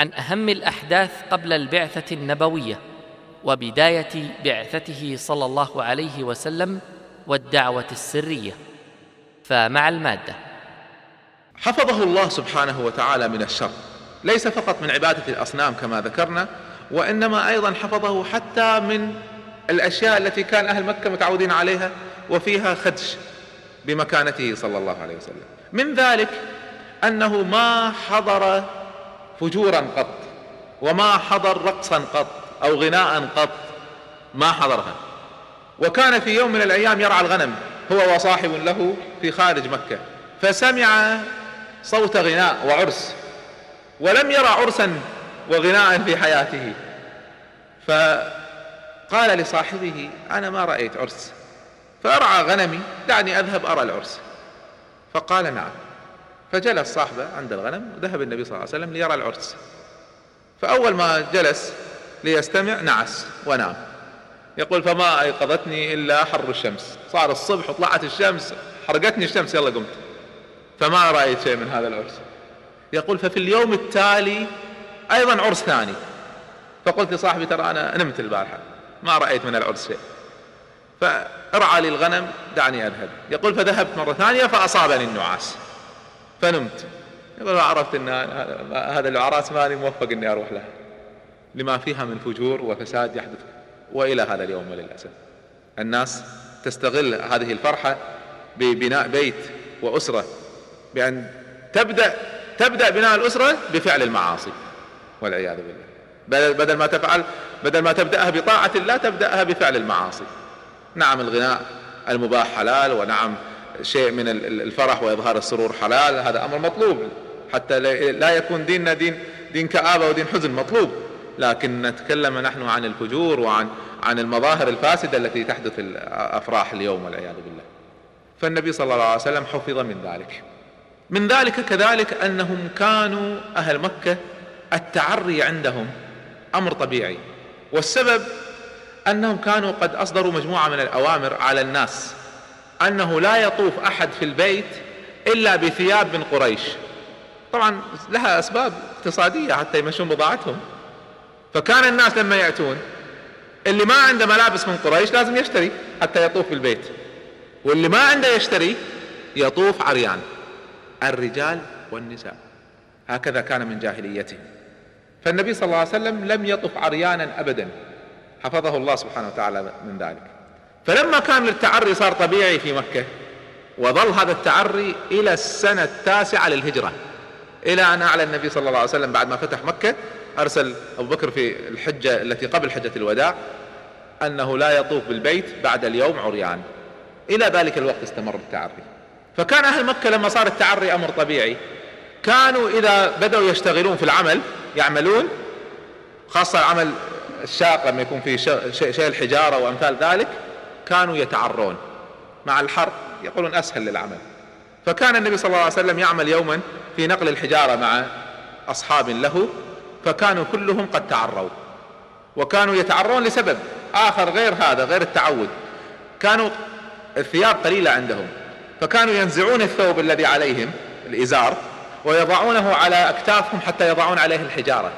عن أهم الأحداث قبل البعثة النبوية وبداية بعثته صلى الله عليه وسلم والدعوة السرية. فمع المادة. حفظه الله سبحانه وتعالى من الشر. ليس فقط من عبادة الأصنام كما ذكرنا وإنما أيضا حفظه حتى من الأشياء التي كان أهل مكة متعودين عليها وفيها خدش بمكانته صلى الله عليه وسلم. من ذلك أنه ما حضر فجورا قط وما حضر رقصا قط أو غناء قط ما حضرها. وكان في يوم من الأيام يرعى الغنم هو وصاحب له في خارج مكة فسمع صوت غناء وعرس ولم يرى عرسا وغناء في حياته. فقال لصاحبه أنا ما رأيت عرس. فارعى غنمي دعني أذهب أرى العرس. فقال نعم. فجلس صاحبه عند الغنم وذهب النبي صلى الله عليه وسلم ليرى العرس. فأول ما جلس ليستمع نعس ونام. يقول فما أيقظتني إلا حر الشمس. صار الصبح وطلعت الشمس حرقتني الشمس يلا قمت. فما رأيت شيء من هذا العرس. يقول ففي اليوم التالي أيضا عرس ثاني. فقلت لصاحبي ترى أنا نمت البارحة ما رأيت من العرس شيء. فأرعى لي الغنم دعني أذهب. يقول فذهبت مرة ثانية فأصابني النعاس. فنمت. يقول عرفت إن هذا العراس ماني موفق إني أروح لها لما فيها من فجور وفساد يحدث وإلى هذا اليوم وللأسف. الناس تستغل هذه الفرحة ببناء بيت وأسرة بأن تبدأ تبدأ بناء الأسرة بفعل المعاصي والعياذ بالله. بدل ما تفعل بدل ما تبدأها بطاعة الله تبدأها بفعل المعاصي. نعم الغناء المباح حلال ونعم شيء من الفرح وإظهار السرور حلال هذا أمر مطلوب. حتى لا يكون ديننا دين دين كآبة ودين حزن مطلوب. لكن نتكلم نحن عن الفجور وعن عن المظاهر الفاسدة التي تحدث في الأفراح اليوم والعياذ بالله. فالنبي صلى الله عليه وسلم حفظ من ذلك. من ذلك كذلك أنهم كانوا أهل مكة التعري عندهم أمر طبيعي. والسبب أنهم كانوا قد أصدروا مجموعة من الأوامر على الناس. أنه لا يطوف أحد في البيت إلا بثياب من قريش. طبعا لها أسباب اقتصادية حتى يمشون بضاعتهم. فكان الناس لما يأتون اللي ما عنده ملابس من قريش لازم يشتري حتى يطوف في البيت. واللي ما عنده يشتري يطوف عريان. الرجال والنساء. هكذا كان من جاهليتهم فالنبي صلى الله عليه وسلم لم يطف عريانا ابدا. حفظه الله سبحانه وتعالى من ذلك. فلما كان التعري صار طبيعي في مكة وظل هذا التعري إلى السنة التاسعة للهجرة. إلى أن أعلن النبي صلى الله عليه وسلم بعد ما فتح مكة أرسل أبو بكر في الحجة التي قبل حجة الوداع أنه لا يطوف بالبيت بعد اليوم عريان. إلى ذلك الوقت استمر التعري. فكان أهل مكة لما صار التعري أمر طبيعي. كانوا إذا بدأوا يشتغلون في العمل يعملون خاصة العمل الشاق لما يكون في شيء الحجارة وأمثال ذلك كانوا يتعرون مع الحر يقولون أسهل للعمل. فكان النبي صلى الله عليه وسلم يعمل يوما في نقل الحجارة مع أصحاب له فكانوا كلهم قد تعروا. وكانوا يتعرون لسبب آخر غير هذا غير التعود. كانوا الثياب قليلة عندهم فكانوا ينزعون الثوب الذي عليهم الإزار ويضعونه على أكتافهم حتى يضعون عليه الحجارة.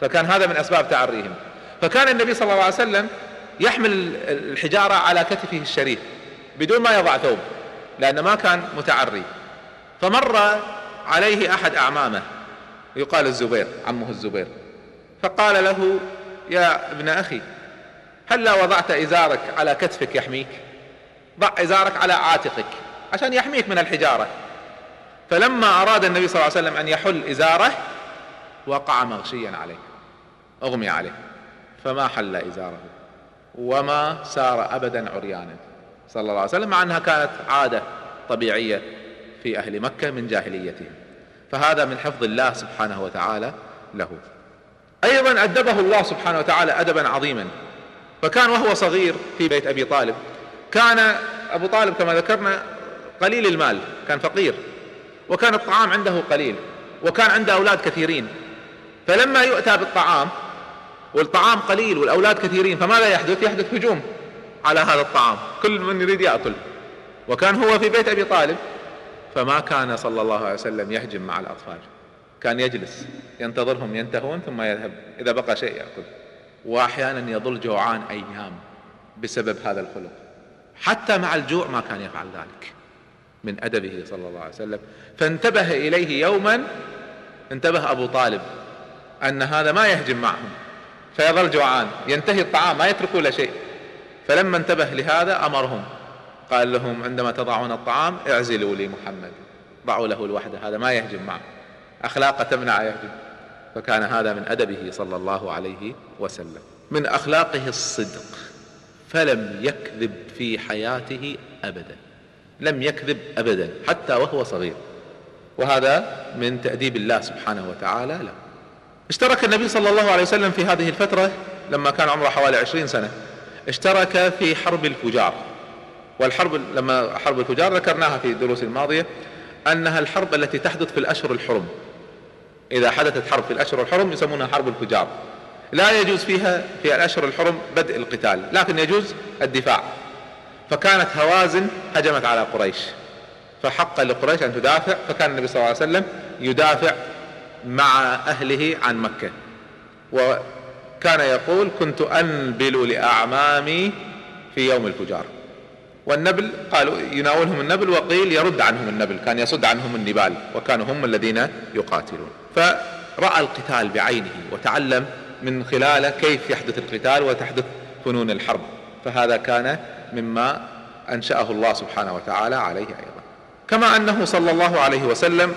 فكان هذا من أسباب تعريهم. فكان النبي صلى الله عليه وسلم يحمل الحجارة على كتفه الشريف بدون ما يضع ثوب لأنه ما كان متعري. فمر عليه أحد أعمامه يقال الزبير عمه الزبير. فقال له يا ابن أخي هل لا وضعت إزارك على كتفك يحميك؟ ضع إزارك على عاتقك عشان يحميك من الحجارة. فلما أراد النبي صلى الله عليه وسلم أن يحل إزاره وقع مغشيا عليه أغمي عليه فما حل إزاره. وما سار ابدا عريانا. صلى الله عليه وسلم مع انها كانت عادة طبيعية في أهل مكة من جاهليتهم. فهذا من حفظ الله سبحانه وتعالى له. أيضا أدبه الله سبحانه وتعالى ادبا عظيما. فكان وهو صغير في بيت أبي طالب كان أبو طالب كما ذكرنا قليل المال كان فقير وكان الطعام عنده قليل وكان عنده أولاد كثيرين. فلما يؤتى بالطعام والطعام قليل والأولاد كثيرين فماذا يحدث؟ يحدث هجوم على هذا الطعام. كل من يريد يأكل. وكان هو في بيت أبي طالب فما كان صلى الله عليه وسلم يهجم مع الأطفال. كان يجلس ينتظرهم ينتهون ثم يذهب إذا بقى شيء يأكل. وأحيانا يظل جوعان أيام بسبب هذا الخلق. حتى مع الجوع ما كان يفعل ذلك. من أدبه صلى الله عليه وسلم. فانتبه إليه يوما انتبه أبو طالب أن هذا ما يهجم معهم. فيظل جوعان ينتهي الطعام ما يتركوا له شيء. فلما انتبه لهذا أمرهم. قال لهم عندما تضعون الطعام اعزلوا لي محمد. ضعوا له الوحدة هذا ما يهجم معه. اخلاقه تمنع يهجم. فكان هذا من أدبه صلى الله عليه وسلم. من أخلاقه الصدق. فلم يكذب في حياته ابدا. لم يكذب ابدا حتى وهو صغير. وهذا من تأديب الله سبحانه وتعالى له. اشترك النبي صلى الله عليه وسلم في هذه الفترة لما كان عمره حوالي عشرين سنة اشترك في حرب الفجار. والحرب لما حرب الفجار ذكرناها في الدروس الماضية أنها الحرب التي تحدث في الأشهر الحرم. إذا حدثت حرب في الأشهر الحرم يسمونها حرب الفجار. لا يجوز فيها في الأشهر الحرم بدء القتال لكن يجوز الدفاع. فكانت هوازن هجمت على قريش. فحق لقريش أن تدافع فكان النبي صلى الله عليه وسلم يدافع مع أهله عن مكة. وكان يقول كنت أنبل لأعمامي في يوم الفجار. والنبل قالوا يناولهم النبل وقيل يرد عنهم النبل كان يصد عنهم النبال وكانوا هم الذين يقاتلون. فرأى القتال بعينه وتعلم من خلاله كيف يحدث القتال وتحدث فنون الحرب. فهذا كان مما أنشأه الله سبحانه وتعالى عليه أيضا. كما أنه صلى الله عليه وسلم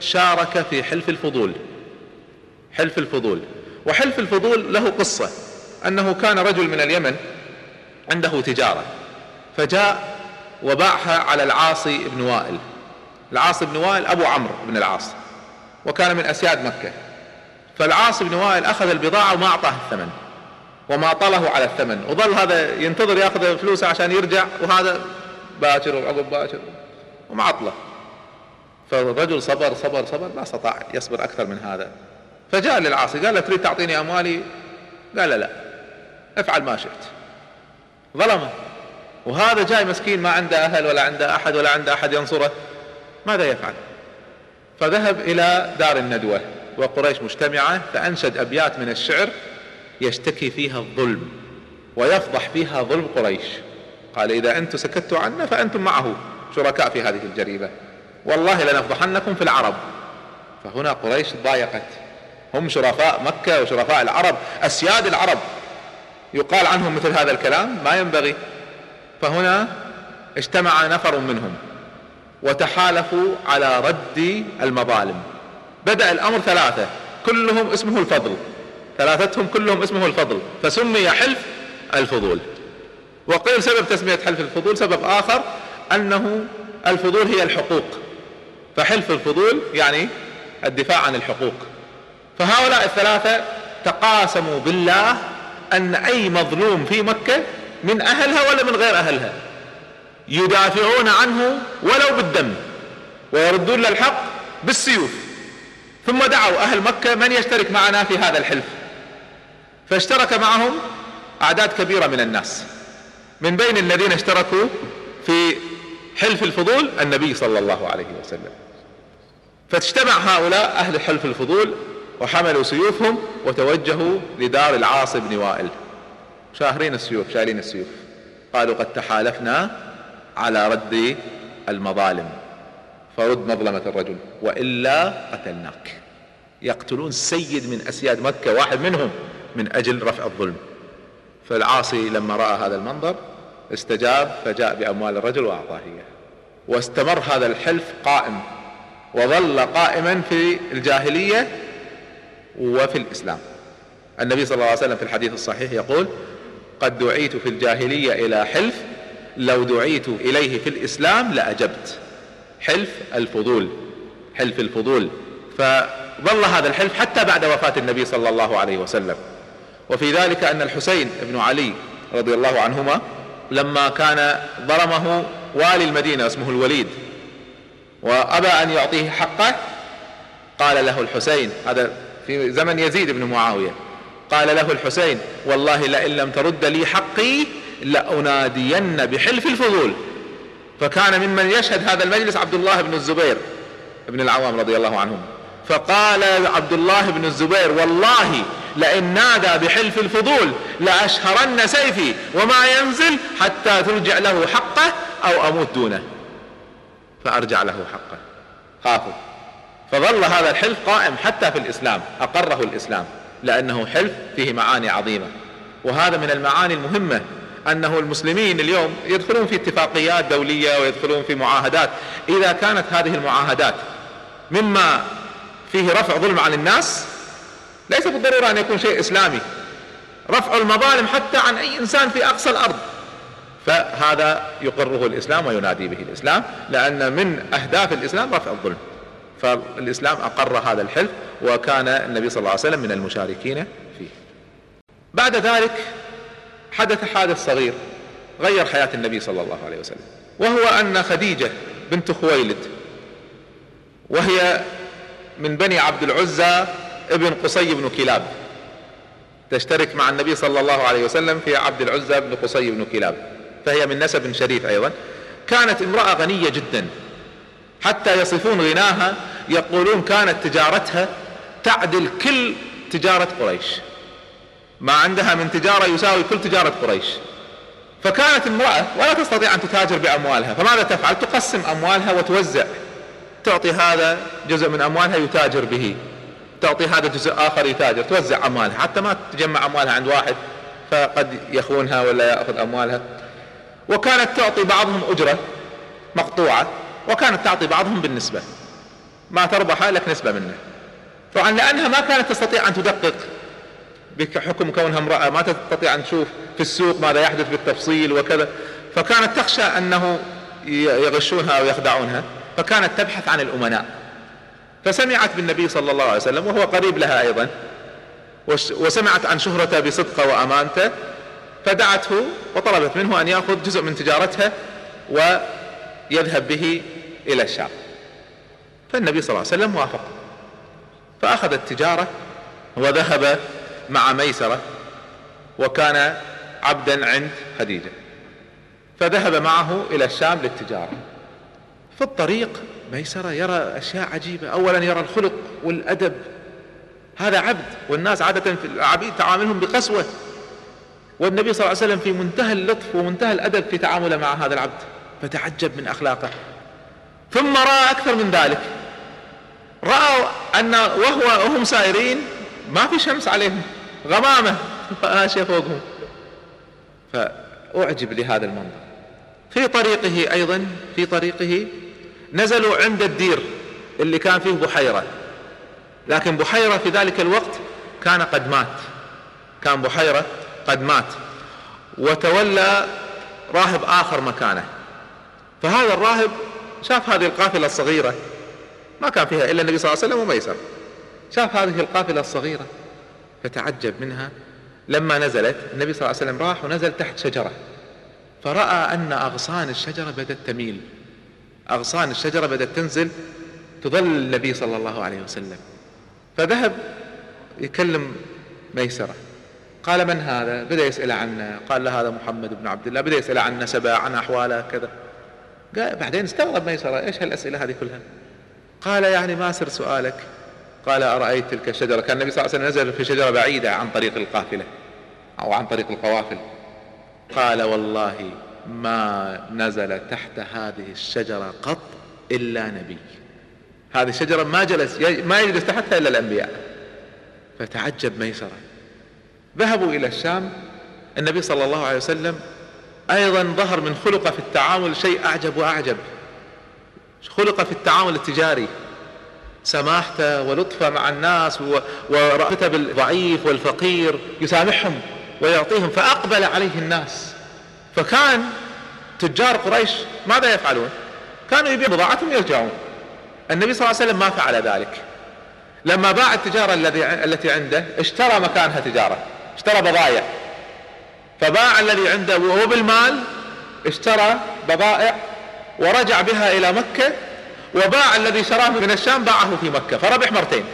شارك في حلف الفضول. حلف الفضول. وحلف الفضول له قصة. أنه كان رجل من اليمن عنده تجارة. فجاء وباعها على العاصي بن وائل. العاصي بن وائل أبو عمرو بن العاص. وكان من أسياد مكة. فالعاصي بن وائل أخذ البضاعة وما أعطاه الثمن. وما طله على الثمن. وظل هذا ينتظر يأخذ فلوسه عشان يرجع. وهذا باكر وعقب باكر. ومعطله فالرجل صبر صبر صبر ما استطاع يصبر أكثر من هذا. فجاء للعاصي قال له تريد تعطيني أموالي؟ قال لا لا افعل ما شئت. ظلمه. وهذا جاي مسكين ما عنده أهل ولا عنده أحد ولا عنده أحد ينصره. ماذا يفعل؟ فذهب إلى دار الندوة. وقريش مجتمعة فأنشد أبيات من الشعر يشتكي فيها الظلم ويفضح فيها ظلم قريش. قال إذا أنتم سكتوا عنا فأنتم معه شركاء في هذه الجريمة. والله لنفضحنكم في العرب. فهنا قريش ضايقت. هم شرفاء مكة وشرفاء العرب أسياد العرب. يقال عنهم مثل هذا الكلام؟ ما ينبغي. فهنا اجتمع نفر منهم وتحالفوا على رد المظالم. بدأ الأمر ثلاثة. كلهم اسمه الفضل. ثلاثتهم كلهم اسمه الفضل. فسمي حلف الفضول. وقيل سبب تسمية حلف الفضول سبب آخر أنه الفضول هي الحقوق. فحلف الفضول يعني الدفاع عن الحقوق. فهؤلاء الثلاثة تقاسموا بالله أن أي مظلوم في مكة من أهلها ولا من غير أهلها. يدافعون عنه ولو بالدم ويردون للحق بالسيوف. ثم دعوا أهل مكة من يشترك معنا في هذا الحلف. فاشترك معهم أعداد كبيرة من الناس. من بين الذين اشتركوا في حلف الفضول النبي صلى الله عليه وسلم. فاجتمع هؤلاء أهل حلف الفضول وحملوا سيوفهم وتوجهوا لدار العاص بن وائل. شاهرين السيوف شايلين السيوف. قالوا قد تحالفنا على رد المظالم. فرد مظلمة الرجل وإلا قتلناك. يقتلون سيد من أسياد مكة واحد منهم من أجل رفع الظلم. فالعاصي لما رأى هذا المنظر استجاب فجاء بأموال الرجل وأعطاه إياه. واستمر هذا الحلف قائم. وظل قائما في الجاهلية وفي الإسلام. النبي صلى الله عليه وسلم في الحديث الصحيح يقول قد دعيت في الجاهلية إلى حلف لو دعيت إليه في الإسلام لأجبت. حلف الفضول حلف الفضول. ظل هذا الحلف حتى بعد وفاة النبي صلى الله عليه وسلم. وفي ذلك أن الحسين بن علي رضي الله عنهما لما كان ظلمه والي المدينة اسمه الوليد وأبى أن يعطيه حقه. قال له الحسين هذا في زمن يزيد بن معاوية. قال له الحسين والله لئن لم ترد لي حقي لأنادين بحلف الفضول. فكان ممن يشهد هذا المجلس عبد الله بن الزبير بن العوام رضي الله عنهم فقال عبد الله بن الزبير والله لئن نادى بحلف الفضول لأشهرن سيفي وما ينزل حتى ترجع له حقه أو أموت دونه. فأرجع له حقه خافوا. فظل هذا الحلف قائم حتى في الإسلام أقره الإسلام لأنه حلف فيه معاني عظيمة. وهذا من المعاني المهمة أنه المسلمين اليوم يدخلون في اتفاقيات دولية ويدخلون في معاهدات. إذا كانت هذه المعاهدات مما فيه رفع ظلم عن الناس ليس بالضرورة أن يكون شيء إسلامي. رفع المظالم حتى عن أي إنسان في أقصى الأرض. فهذا يقره الإسلام وينادي به الإسلام لأن من أهداف الإسلام رفع الظلم. فالإسلام أقر هذا الحلف وكان النبي صلى الله عليه وسلم من المشاركين فيه. بعد ذلك حدث حادث صغير غير حياة النبي صلى الله عليه وسلم وهو أن خديجة بنت خويلد وهي من بني عبد العزى ابن قصي بن كلاب تشترك مع النبي صلى الله عليه وسلم في عبد العزى بن قصي بن كلاب. فهي من نسب شريف أيضا. كانت امرأة غنية جدا. حتى يصفون غناها يقولون كانت تجارتها تعدل كل تجارة قريش. ما عندها من تجارة يساوي كل تجارة قريش. فكانت امرأة ولا تستطيع أن تتاجر بأموالها. فماذا تفعل؟ تقسم أموالها وتوزع. تعطي هذا جزء من أموالها يتاجر به. تعطي هذا جزء آخر يتاجر. توزع أموالها. حتى ما تجمع أموالها عند واحد فقد يخونها ولا يأخذ أموالها. وكانت تعطي بعضهم أجرة مقطوعة وكانت تعطي بعضهم بالنسبة. ما تربح لك نسبة منه. طبعا لأنها ما كانت تستطيع أن تدقق بحكم كونها امرأة ما تستطيع أن تشوف في السوق ماذا يحدث بالتفصيل وكذا. فكانت تخشى أنه يغشونها أو يخدعونها فكانت تبحث عن الأمناء. فسمعت بالنبي صلى الله عليه وسلم وهو قريب لها أيضا وسمعت عن شهرته بصدقة وأمانته. فدعته وطلبت منه أن يأخذ جزء من تجارتها ويذهب به إلى الشام. فالنبي صلى الله عليه وسلم وافق. فأخذ التجارة وذهب مع ميسرة وكان عبدا عند خديجة. فذهب معه إلى الشام للتجارة. في الطريق ميسرة يرى أشياء عجيبة. أولا يرى الخلق والأدب. هذا عبد والناس عادة في العبيد تعاملهم بقسوة. والنبي صلى الله عليه وسلم في منتهى اللطف ومنتهى الأدب في تعامله مع هذا العبد فتعجب من أخلاقه. ثم رأى أكثر من ذلك. رأوا أن وهو وهم سائرين ما في شمس عليهم غمامة ماشية فوقهم. فأعجب لهذا المنظر. في طريقه أيضا في طريقه نزلوا عند الدير اللي كان فيه بحيرة. لكن بحيرة في ذلك الوقت كان قد مات. كان بحيرة قد مات. وتولى راهب آخر مكانه. فهذا الراهب شاف هذه القافلة الصغيرة. ما كان فيها إلا النبي صلى الله عليه وسلم وميسر. شاف هذه القافلة الصغيرة. فتعجب منها. لما نزلت النبي صلى الله عليه وسلم راح ونزل تحت شجرة. فرأى أن أغصان الشجرة بدأت تميل. أغصان الشجرة بدأت تنزل تظل النبي صلى الله عليه وسلم. فذهب يكلم ميسرة. قال من هذا؟ بدأ يسأل عنه. قال له هذا محمد بن عبد الله. بدأ يسأل عن نسبه عن أحواله كذا. قال بعدين استغرب ميسرة إيش هالأسئلة هذه كلها؟ قال يعني ما سر سؤالك. قال أرأيت تلك الشجرة؟ كان النبي صلى الله عليه وسلم نزل في شجرة بعيدة عن طريق القافلة أو عن طريق القوافل. قال والله ما نزل تحت هذه الشجرة قط إلا نبي. هذه الشجرة ما جلس ما يجلس تحتها إلا الأنبياء. فتعجب ميسرة ذهبوا إلى الشام. النبي صلى الله عليه وسلم أيضا ظهر من خلقه في التعامل شيء أعجب وأعجب. خلقه في التعامل التجاري. سماحته ولطفه مع الناس ورأفته بالضعيف والفقير يسامحهم ويعطيهم فأقبل عليه الناس. فكان تجار قريش ماذا يفعلون؟ كانوا يبيعون بضاعتهم ويرجعون. النبي صلى الله عليه وسلم ما فعل ذلك. لما باع التجارة الذي التي عنده اشترى مكانها تجارة. اشترى بضائع. فباع الذي عنده وهو بالمال اشترى بضائع ورجع بها إلى مكة وباع الذي شراه من الشام باعه في مكة. فربح مرتين.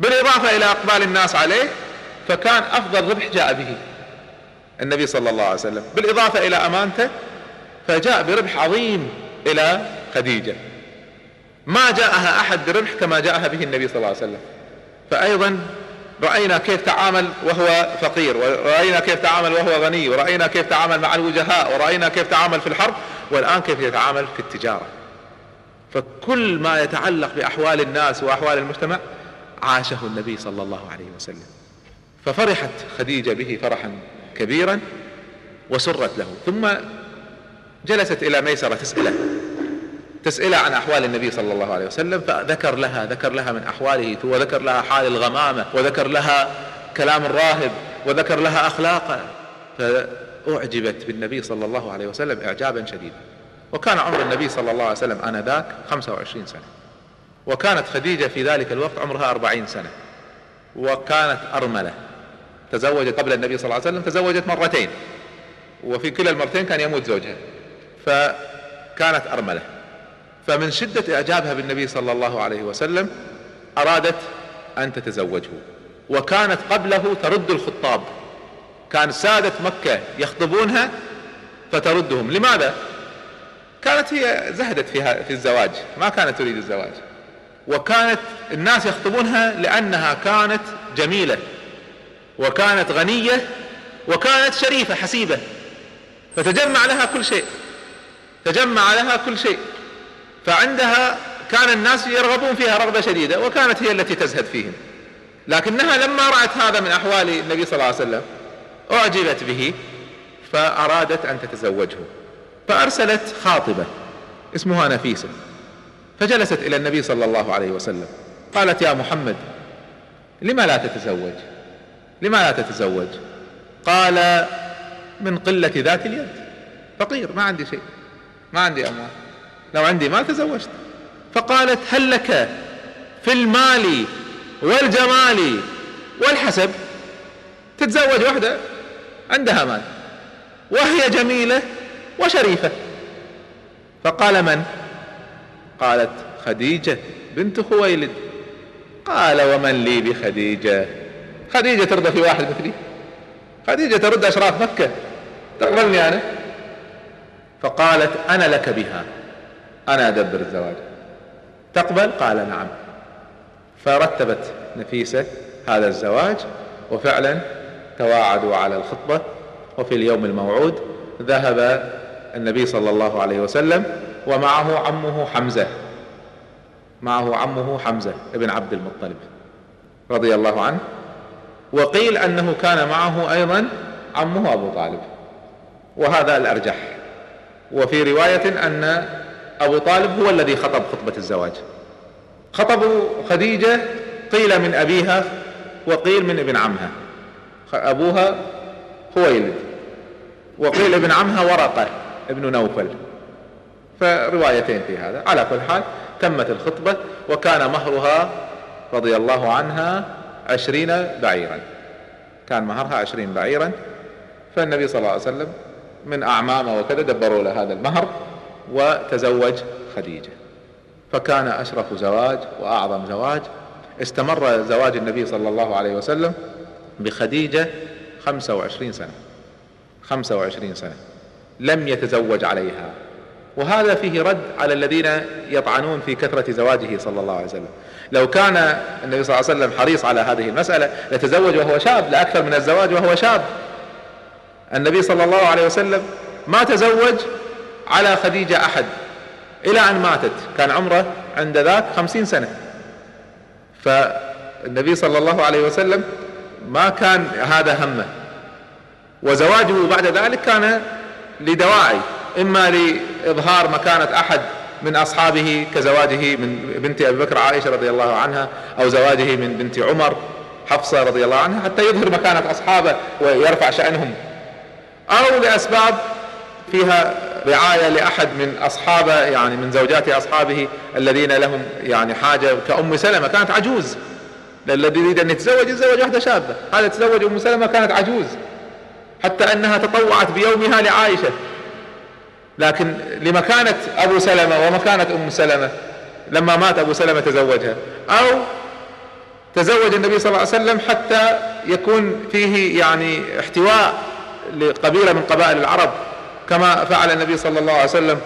بالإضافة إلى أقبال الناس عليه فكان أفضل ربح جاء به النبي صلى الله عليه وسلم. بالإضافة إلى أمانته فجاء بربح عظيم إلى خديجة. ما جاءها أحد بربح كما جاءها به النبي صلى الله عليه وسلم. فايضا رأينا كيف تعامل وهو فقير ورأينا كيف تعامل وهو غني ورأينا كيف تعامل مع الوجهاء ورأينا كيف تعامل في الحرب والآن كيف يتعامل في التجارة؟ فكل ما يتعلق بأحوال الناس وأحوال المجتمع عاشه النبي صلى الله عليه وسلم. ففرحت خديجة به فرحا كبيرا وسرت له. ثم جلست إلى ميسرة تسأله. تسأله عن أحوال النبي صلى الله عليه وسلم فذكر لها ذكر لها من أحواله وذكر لها حال الغمامة وذكر لها كلام الراهب وذكر لها أخلاقه. فأعجبت بالنبي صلى الله عليه وسلم إعجابا شديدا. وكان عمر النبي صلى الله عليه وسلم آنذاك 25 سنة. وكانت خديجة في ذلك الوقت عمرها 40 سنة. وكانت أرملة. تزوجت قبل النبي صلى الله عليه وسلم تزوجت مرتين. وفي كلا المرتين كان يموت زوجها. فكانت أرملة. فمن شدة إعجابها بالنبي صلى الله عليه وسلم أرادت أن تتزوجه وكانت قبله ترد الخطاب. كان سادة مكة يخطبونها فتردهم. لماذا؟ كانت هي زهدت فيها في الزواج ما كانت تريد الزواج. وكانت الناس يخطبونها لأنها كانت جميلة وكانت غنية وكانت شريفة حسيبة. فتجمع لها كل شيء تجمع لها كل شيء. فعندها كان الناس يرغبون فيها رغبة شديدة وكانت هي التي تزهد فيهم. لكنها لما رأت هذا من أحوال النبي صلى الله عليه وسلم أعجبت به فأرادت أن تتزوجه. فأرسلت خاطبة اسمها نفيسة فجلست إلى النبي صلى الله عليه وسلم. قالت يا محمد لما لا تتزوج؟ لما لا تتزوج؟ قال من قلة ذات اليد فقير ما عندي شيء ما عندي أموال. لو عندي مال تزوجت. فقالت هل لك في المال والجمال والحسب؟ تتزوج واحدة عندها مال وهي جميلة وشريفة. فقال من؟ قالت خديجة بنت خويلد. قال ومن لي بخديجة؟ خديجة ترضى في واحد مثلي. خديجة ترد أشراف مكة. تقبلني أنا. فقالت أنا لك بها. أنا أدبر الزواج. تقبل؟ قال نعم. فرتبت نفيسة هذا الزواج وفعلا تواعدوا على الخطبة وفي اليوم الموعود ذهب النبي صلى الله عليه وسلم ومعه عمه حمزة. معه عمه حمزة ابن عبد المطلب رضي الله عنه. وقيل أنه كان معه أيضا عمه أبو طالب. وهذا الأرجح. وفي رواية أن أبو طالب هو الذي خطب خطبة الزواج. خطبوا خديجة قيل من أبيها وقيل من ابن عمها. أبوها خويلد. وقيل ابن عمها ورقة ابن نوفل. فروايتين في هذا. على كل حال تمت الخطبة وكان مهرها رضي الله عنها عشرين بعيرا. كان مهرها عشرين بعيرا. فالنبي صلى الله عليه وسلم من أعمامه وكذا دبروا له هذا المهر. وتزوج خديجة. فكان أشرف زواج وأعظم زواج. استمر زواج النبي صلى الله عليه وسلم بخديجة خمسة وعشرين سنة. خمسة وعشرين سنة. لم يتزوج عليها. وهذا فيه رد على الذين يطعنون في كثرة زواجه صلى الله عليه وسلم. لو كان النبي صلى الله عليه وسلم حريص على هذه المسألة لتزوج وهو شاب لأكثر من الزواج وهو شاب. النبي صلى الله عليه وسلم ما تزوج على خديجة أحد إلى أن ماتت. كان عمره عند ذاك خمسين سنة. فالنبي صلى الله عليه وسلم ما كان هذا همه. وزواجه بعد ذلك كان لدواعي إما لإظهار مكانة أحد من أصحابه كزواجه من بنت أبي بكر عائشة رضي الله عنها أو زواجه من بنت عمر حفصة رضي الله عنها حتى يظهر مكانة أصحابه ويرفع شأنهم. أو لأسباب فيها رعاية لأحد من أصحابه يعني من زوجات أصحابه الذين لهم يعني حاجة كأم سلمة. كانت عجوز. الذي يريد أن يتزوج يتزوج واحدة شابة. هذا تزوج أم سلمة كانت عجوز. حتى أنها تطوعت بيومها لعائشة. لكن لمكانة أبو سلمة ومكانة أم سلمة لما مات أبو سلمة تزوجها. أو تزوج النبي صلى الله عليه وسلم حتى يكون فيه يعني احتواء لقبيلة من قبائل العرب. كما فعل النبي صلى الله عليه وسلم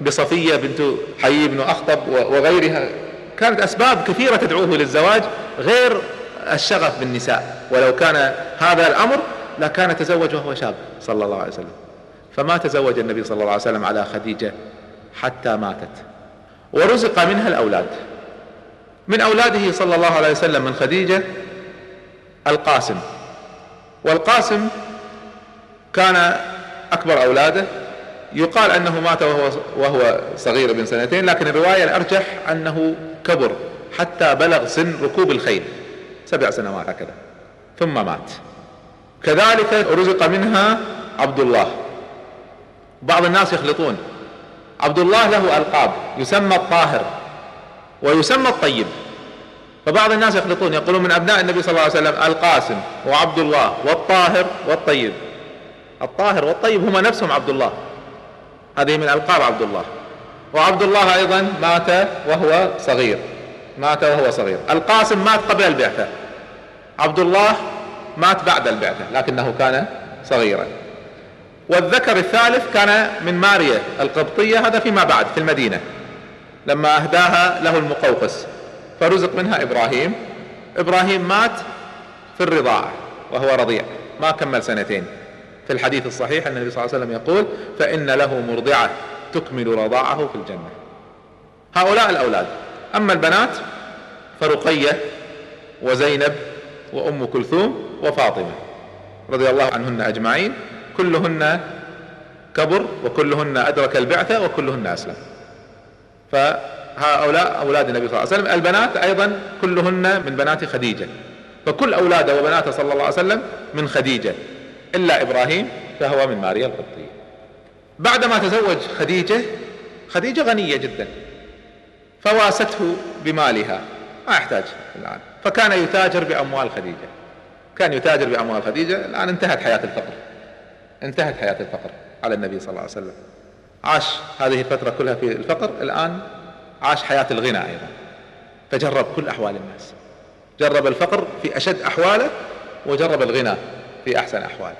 بصفية بنت حيي بن أخطب وغيرها. كانت أسباب كثيرة تدعوه للزواج غير الشغف بالنساء. ولو كان هذا الأمر لكان تزوج وهو شاب صلى الله عليه وسلم. فما تزوج النبي صلى الله عليه وسلم على خديجة حتى ماتت. ورزق منها الأولاد. من أولاده صلى الله عليه وسلم من خديجة القاسم. والقاسم كان أكبر أولاده. يقال أنه مات وهو, وهو صغير بن سنتين لكن الرواية الأرجح أنه كبر حتى بلغ سن ركوب الخيل. سبع سنوات هكذا. ثم مات. كذلك رزق منها عبد الله. بعض الناس يخلطون. عبد الله له ألقاب يسمى الطاهر ويسمى الطيب. فبعض الناس يخلطون يقولون من أبناء النبي صلى الله عليه وسلم القاسم وعبد الله والطاهر والطيب. الطاهر والطيب هما نفسهم عبد الله. هذه من ألقاب عبد الله. وعبد الله أيضا مات وهو صغير. مات وهو صغير. القاسم مات قبل البعثة. عبد الله مات بعد البعثة لكنه كان صغيرا. والذكر الثالث كان من ماريا القبطية هذا فيما بعد في المدينة. لما أهداها له المقوقس فرزق منها إبراهيم. إبراهيم مات في الرضاعة وهو رضيع. ما كمل سنتين. في الحديث الصحيح أن النبي صلى الله عليه وسلم يقول فإن له مرضعة تكمل رضاعه في الجنة. هؤلاء الأولاد أما البنات فرقية وزينب وأم كلثوم وفاطمة رضي الله عنهن أجمعين كلهن كبر وكلهن أدرك البعثة وكلهن أسلم. فهؤلاء أولاد النبي صلى الله عليه وسلم البنات أيضا كلهن من بنات خديجة. فكل أولاده وبناته صلى الله عليه وسلم من خديجة. إلا إبراهيم فهو من ماريا القبطية. بعدما تزوج خديجة خديجة غنية جدا فواسته بمالها. ما يحتاج الآن. فكان يتاجر بأموال خديجة. كان يتاجر بأموال خديجة الآن انتهت حياة الفقر. انتهت حياة الفقر على النبي صلى الله عليه وسلم. عاش هذه الفترة كلها في الفقر الآن عاش حياة الغنى أيضا. فجرب كل أحوال الناس. جرب الفقر في أشد أحواله وجرب الغنى في أحسن أحواله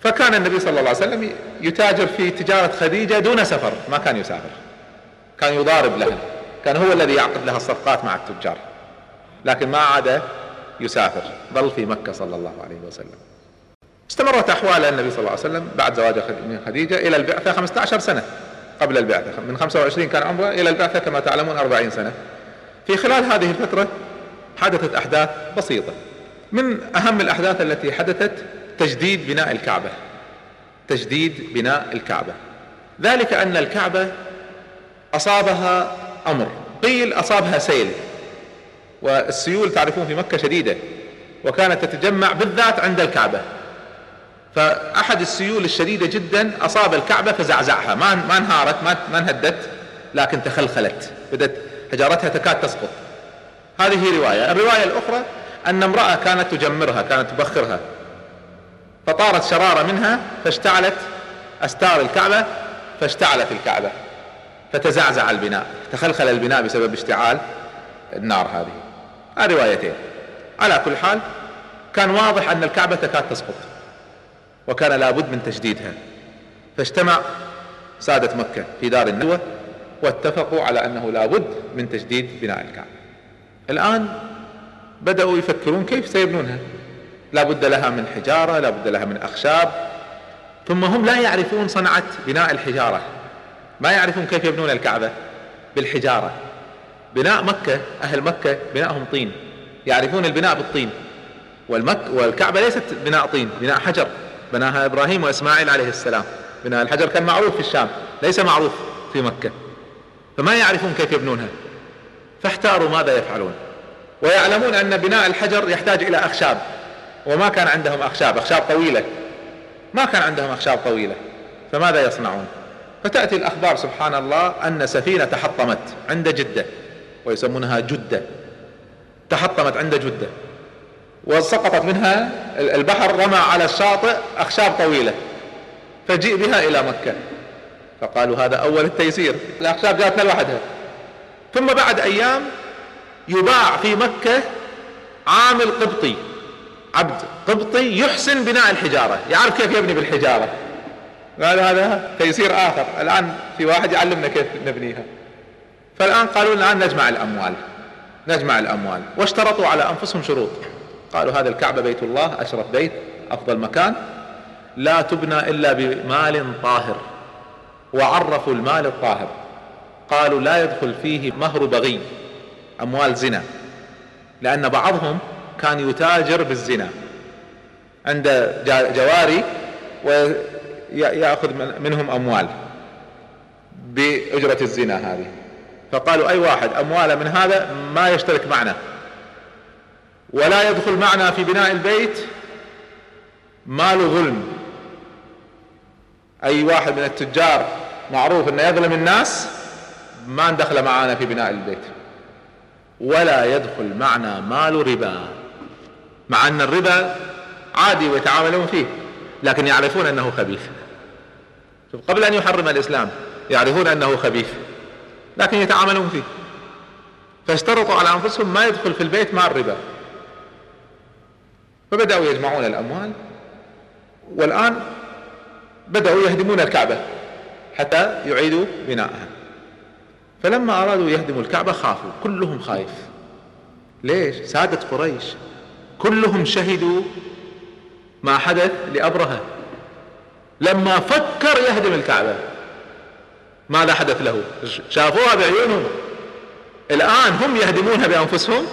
فكان النبي صلى الله عليه وسلم يتاجر في تجارة خديجة دون سفر ما كان يسافر. كان يضارب لها كان هو الذي يعقد لها الصفقات مع التجار. لكن ما عاد يسافر ظل في مكة صلى الله عليه وسلم. استمرت أحوال النبي صلى الله عليه وسلم بعد زواجه من خديجة إلى البعثة 15 سنة. قبل البعثة من 25 كان عمره إلى البعثة كما تعلمون 40 سنة. في خلال هذه الفترة حدثت أحداث بسيطة. من أهم الأحداث التي حدثت تجديد بناء الكعبة. تجديد بناء الكعبة. ذلك أن الكعبة أصابها أمر. قيل أصابها سيل. والسيول تعرفون في مكة شديدة. وكانت تتجمع بالذات عند الكعبة. فأحد السيول الشديدة جدا أصاب الكعبة فزعزعها. ما ما انهارت ما ما انهدت لكن تخلخلت. بدأت حجارتها تكاد تسقط. هذه رواية. الرواية الأخرى أن امرأة كانت تجمرها كانت تبخرها. فطارت شرارة منها فاشتعلت أستار الكعبة فاشتعلت الكعبة. فتزعزع البناء تخلخل البناء بسبب اشتعال النار هذه. هذه روايتين. على كل حال كان واضح أن الكعبة تكاد تسقط وكان لابد من تجديدها. فاجتمع سادة مكة في دار الندوة واتفقوا على أنه لابد من تجديد بناء الكعبة. الآن بدأوا يفكرون كيف سيبنونها. لا بد لها من حجارة لا بد لها من أخشاب. ثم هم لا يعرفون صنعة بناء الحجارة. ما يعرفون كيف يبنون الكعبة؟ بالحجارة. بناء مكة أهل مكة بناءهم طين. يعرفون البناء بالطين. والمك والكعبة ليست بناء طين بناء حجر. بناها إبراهيم وإسماعيل عليه السلام. بناء الحجر كان معروف في الشام ليس معروف في مكة. فما يعرفون كيف يبنونها. فاحتاروا ماذا يفعلون. ويعلمون أن بناء الحجر يحتاج إلى أخشاب. وما كان عندهم أخشاب أخشاب طويلة. ما كان عندهم أخشاب طويلة. فماذا يصنعون؟ فتأتي الأخبار سبحان الله أن سفينة تحطمت عند جدة ويسمونها جدة. تحطمت عند جدة. وسقطت منها البحر رمى على الشاطئ أخشاب طويلة. فجيء بها إلى مكة. فقالوا هذا أول التيسير. الأخشاب جاءتنا لوحدها. ثم بعد أيام يباع في مكة عامل قبطي عبد قبطي يحسن بناء الحجارة. يعرف كيف يبني بالحجارة؟ قال هذا تيسير آخر. الآن في واحد يعلمنا كيف نبنيها. فالآن قالوا الآن نجمع الأموال نجمع الأموال. واشترطوا على أنفسهم شروط. قالوا هذا الكعبة بيت الله أشرف بيت أفضل مكان. لا تبنى إلا بمال طاهر. وعرفوا المال الطاهر. قالوا لا يدخل فيه مهر بغي. أموال زنا. لأن بعضهم كان يتاجر بالزنا. عند جواري ويأخذ منهم أموال بأجرة الزنا هذه. فقالوا أي واحد أمواله من هذا ما يشترك معنا. ولا يدخل معنا في بناء البيت مال ظلم. أي واحد من التجار معروف أنه يظلم الناس ما ندخل معنا في بناء البيت. ولا يدخل معنا مال ربا. مع أن الربا عادي ويتعاملون فيه لكن يعرفون أنه خبيث. قبل أن يحرم الإسلام يعرفون أنه خبيث لكن يتعاملون فيه. فاشترطوا على أنفسهم ما يدخل في البيت مع الربا فبدأوا يجمعون الأموال والآن بدأوا يهدمون الكعبة حتى يعيدوا بناءها. فلما أرادوا يهدموا الكعبة خافوا كلهم خايف. ليش؟ سادة قريش. كلهم شهدوا ما حدث لأبرهة. لما فكر يهدم الكعبة ماذا حدث له؟ شافوها بعيونهم. الآن هم يهدمونها بأنفسهم؟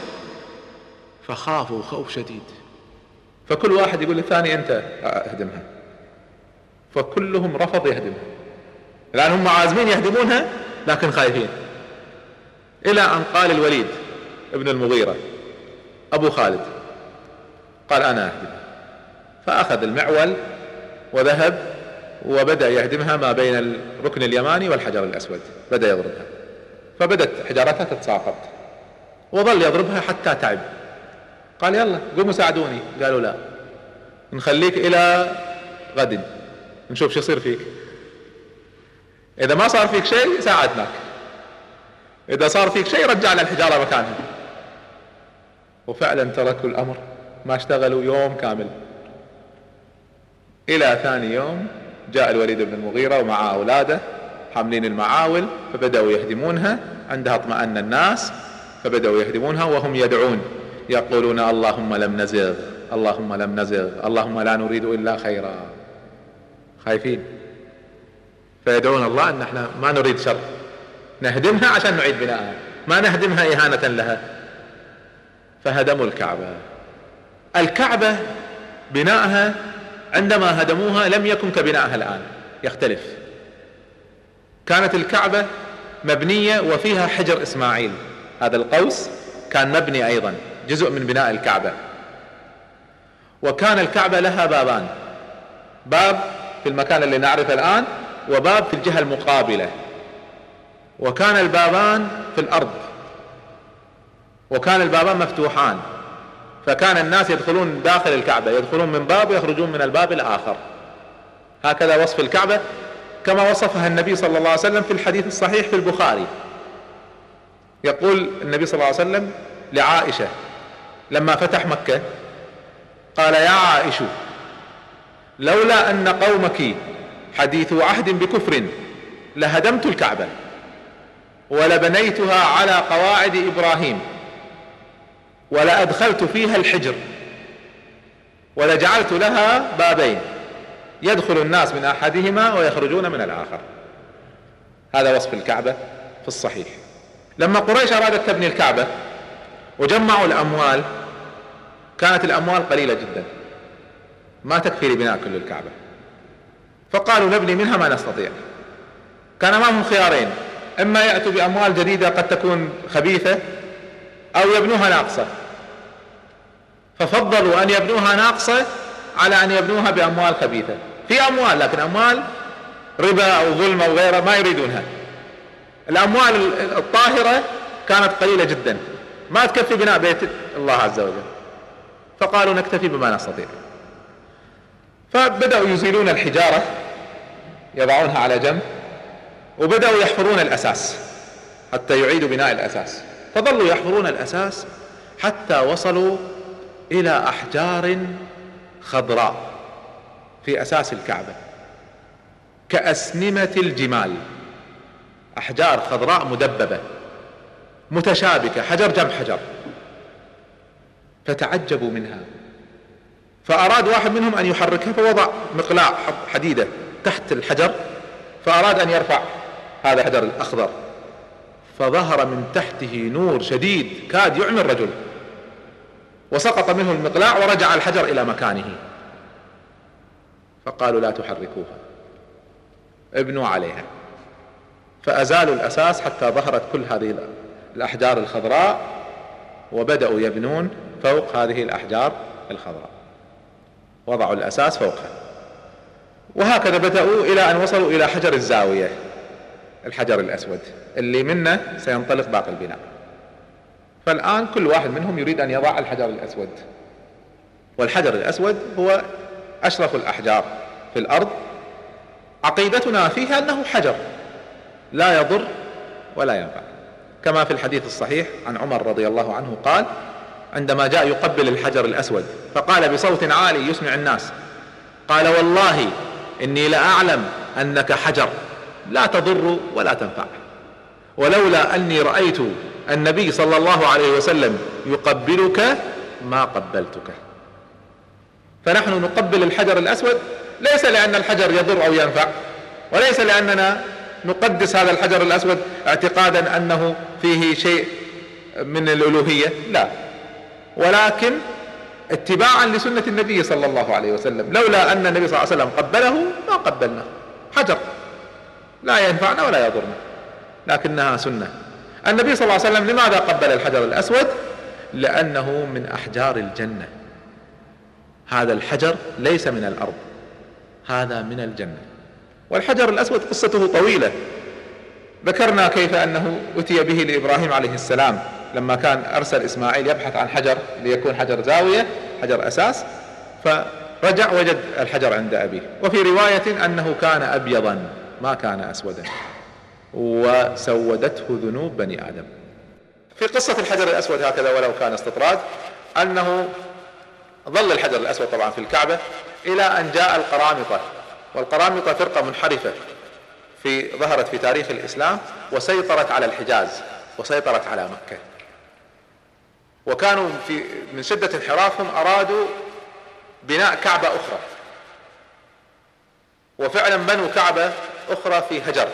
فخافوا خوف شديد. فكل واحد يقول للثاني أنت اهدمها. فكلهم رفض يهدمها. الآن هم عازمين يهدمونها؟ لكن خايفين. إلى أن قال الوليد ابن المغيرة أبو خالد قال أنا أهدمها فأخذ المعول وذهب وبدأ يهدمها ما بين الركن اليماني والحجر الأسود. بدأ يضربها. فبدت حجارتها تتساقط. وظل يضربها حتى تعب. قال يلا قوموا ساعدوني. قالوا لا. نخليك إلى غد. نشوف شو يصير فيك. إذا ما صار فيك شيء ساعدناك. إذا صار فيك شيء رجعنا الحجارة مكانها. وفعلا تركوا الأمر. ما اشتغلوا يوم كامل. إلى ثاني يوم جاء الوليد بن المغيرة ومع أولاده حاملين المعاول فبدأوا يهدمونها. عندها اطمأن الناس فبدأوا يهدمونها وهم يدعون. يقولون اللهم لم نزغ اللهم لم نزغ اللهم لا نريد إلا خيرا. خايفين. فيدعون الله أن إحنا ما نريد شر. نهدمها عشان نعيد بناءها. ما نهدمها إهانة لها. فهدموا الكعبة. الكعبة بناءها عندما هدموها لم يكن كبنائها الآن. يختلف. كانت الكعبة مبنية وفيها حجر إسماعيل. هذا القوس كان مبني أيضا جزء من بناء الكعبة. وكان الكعبة لها بابان. باب في المكان اللي نعرفه الآن وباب في الجهة المقابلة. وكان البابان في الأرض. وكان البابان مفتوحان. فكان الناس يدخلون داخل الكعبة. يدخلون من باب ويخرجون من الباب الآخر. هكذا وصف الكعبة كما وصفها النبي صلى الله عليه وسلم في الحديث الصحيح في البخاري. يقول النبي صلى الله عليه وسلم لعائشة لما فتح مكة قال يا عائش لولا أن قومك حديث عهد بكفر لهدمت الكعبة ولبنيتها على قواعد إبراهيم ولأدخلت فيها الحجر ولجعلت لها بابين يدخل الناس من أحدهما ويخرجون من الآخر. هذا وصف الكعبة في الصحيح. لما قريش أرادت تبني الكعبة وجمعوا الأموال كانت الأموال قليلة جدا. ما تكفي لبناء كل الكعبة. فقالوا نبني منها ما نستطيع. كان امامهم خيارين. إما يأتوا بأموال جديدة قد تكون خبيثة أو يبنوها ناقصة. ففضلوا أن يبنوها ناقصة على أن يبنوها بأموال خبيثة. في أموال لكن أموال ربا أو ظلم أو غيره ما يريدونها. الأموال الطاهرة كانت قليلة جدا. ما تكفي بناء بيت الله عز وجل. فقالوا نكتفي بما نستطيع. فبدأوا يزيلون الحجارة يضعونها على جنب وبدأوا يحفرون الأساس حتى يعيدوا بناء الأساس. فظلوا يحفرون الأساس حتى وصلوا إلى أحجار خضراء في أساس الكعبة كأسنمة الجمال. أحجار خضراء مدببة متشابكة حجر جنب حجر فتعجبوا منها. فأراد واحد منهم أن يحركها فوضع مقلاع حديدة تحت الحجر فأراد أن يرفع هذا الحجر الأخضر. فظهر من تحته نور شديد كاد يعمي الرجل. وسقط منه المقلاع ورجع الحجر إلى مكانه. فقالوا لا تحركوها. ابنوا عليها. فأزالوا الأساس حتى ظهرت كل هذه الأحجار الخضراء وبدأوا يبنون فوق هذه الأحجار الخضراء. وضعوا الأساس فوقها. وهكذا بدأوا إلى أن وصلوا إلى حجر الزاوية الحجر الأسود اللي منه سينطلق باقي البناء. فالآن كل واحد منهم يريد أن يضع الحجر الأسود. والحجر الأسود هو أشرف الأحجار في الأرض. عقيدتنا فيها أنه حجر لا يضر ولا ينفع. كما في الحديث الصحيح عن عمر رضي الله عنه قال عندما جاء يقبل الحجر الأسود فقال بصوت عالي يسمع الناس قال والله إني لأعلم أنك حجر لا تضر ولا تنفع. ولولا أني رأيت النبي صلى الله عليه وسلم يقبلك ما قبلتك. فنحن نقبل الحجر الأسود ليس لأن الحجر يضر أو ينفع وليس لأننا نقدس هذا الحجر الأسود اعتقادا أنه فيه شيء من الألوهية لا. ولكن اتباعا لسنة النبي صلى الله عليه وسلم. لولا أن النبي صلى الله عليه وسلم قبله ما قبلنا حجر. لا ينفعنا ولا يضرنا. لكنها سنة. النبي صلى الله عليه وسلم لماذا قبل الحجر الأسود؟ لأنه من أحجار الجنة. هذا الحجر ليس من الأرض. هذا من الجنة. والحجر الأسود قصته طويلة. ذكرنا كيف أنه أتي به لإبراهيم عليه السلام. لما كان أرسل إسماعيل يبحث عن حجر ليكون حجر زاوية حجر أساس فرجع وجد الحجر عند أبيه. وفي رواية أنه كان أبيضا ما كان أسودا. وسودته ذنوب بني آدم. في قصة الحجر الأسود هكذا ولو كان استطراد أنه ظل الحجر الأسود طبعا في الكعبة إلى أن جاء القرامطة. والقرامطة فرقة منحرفة في ظهرت في تاريخ الإسلام وسيطرت على الحجاز وسيطرت على مكة. وكانوا في من شدة انحرافهم أرادوا بناء كعبة أخرى. وفعلا بنوا كعبة أخرى في هجر.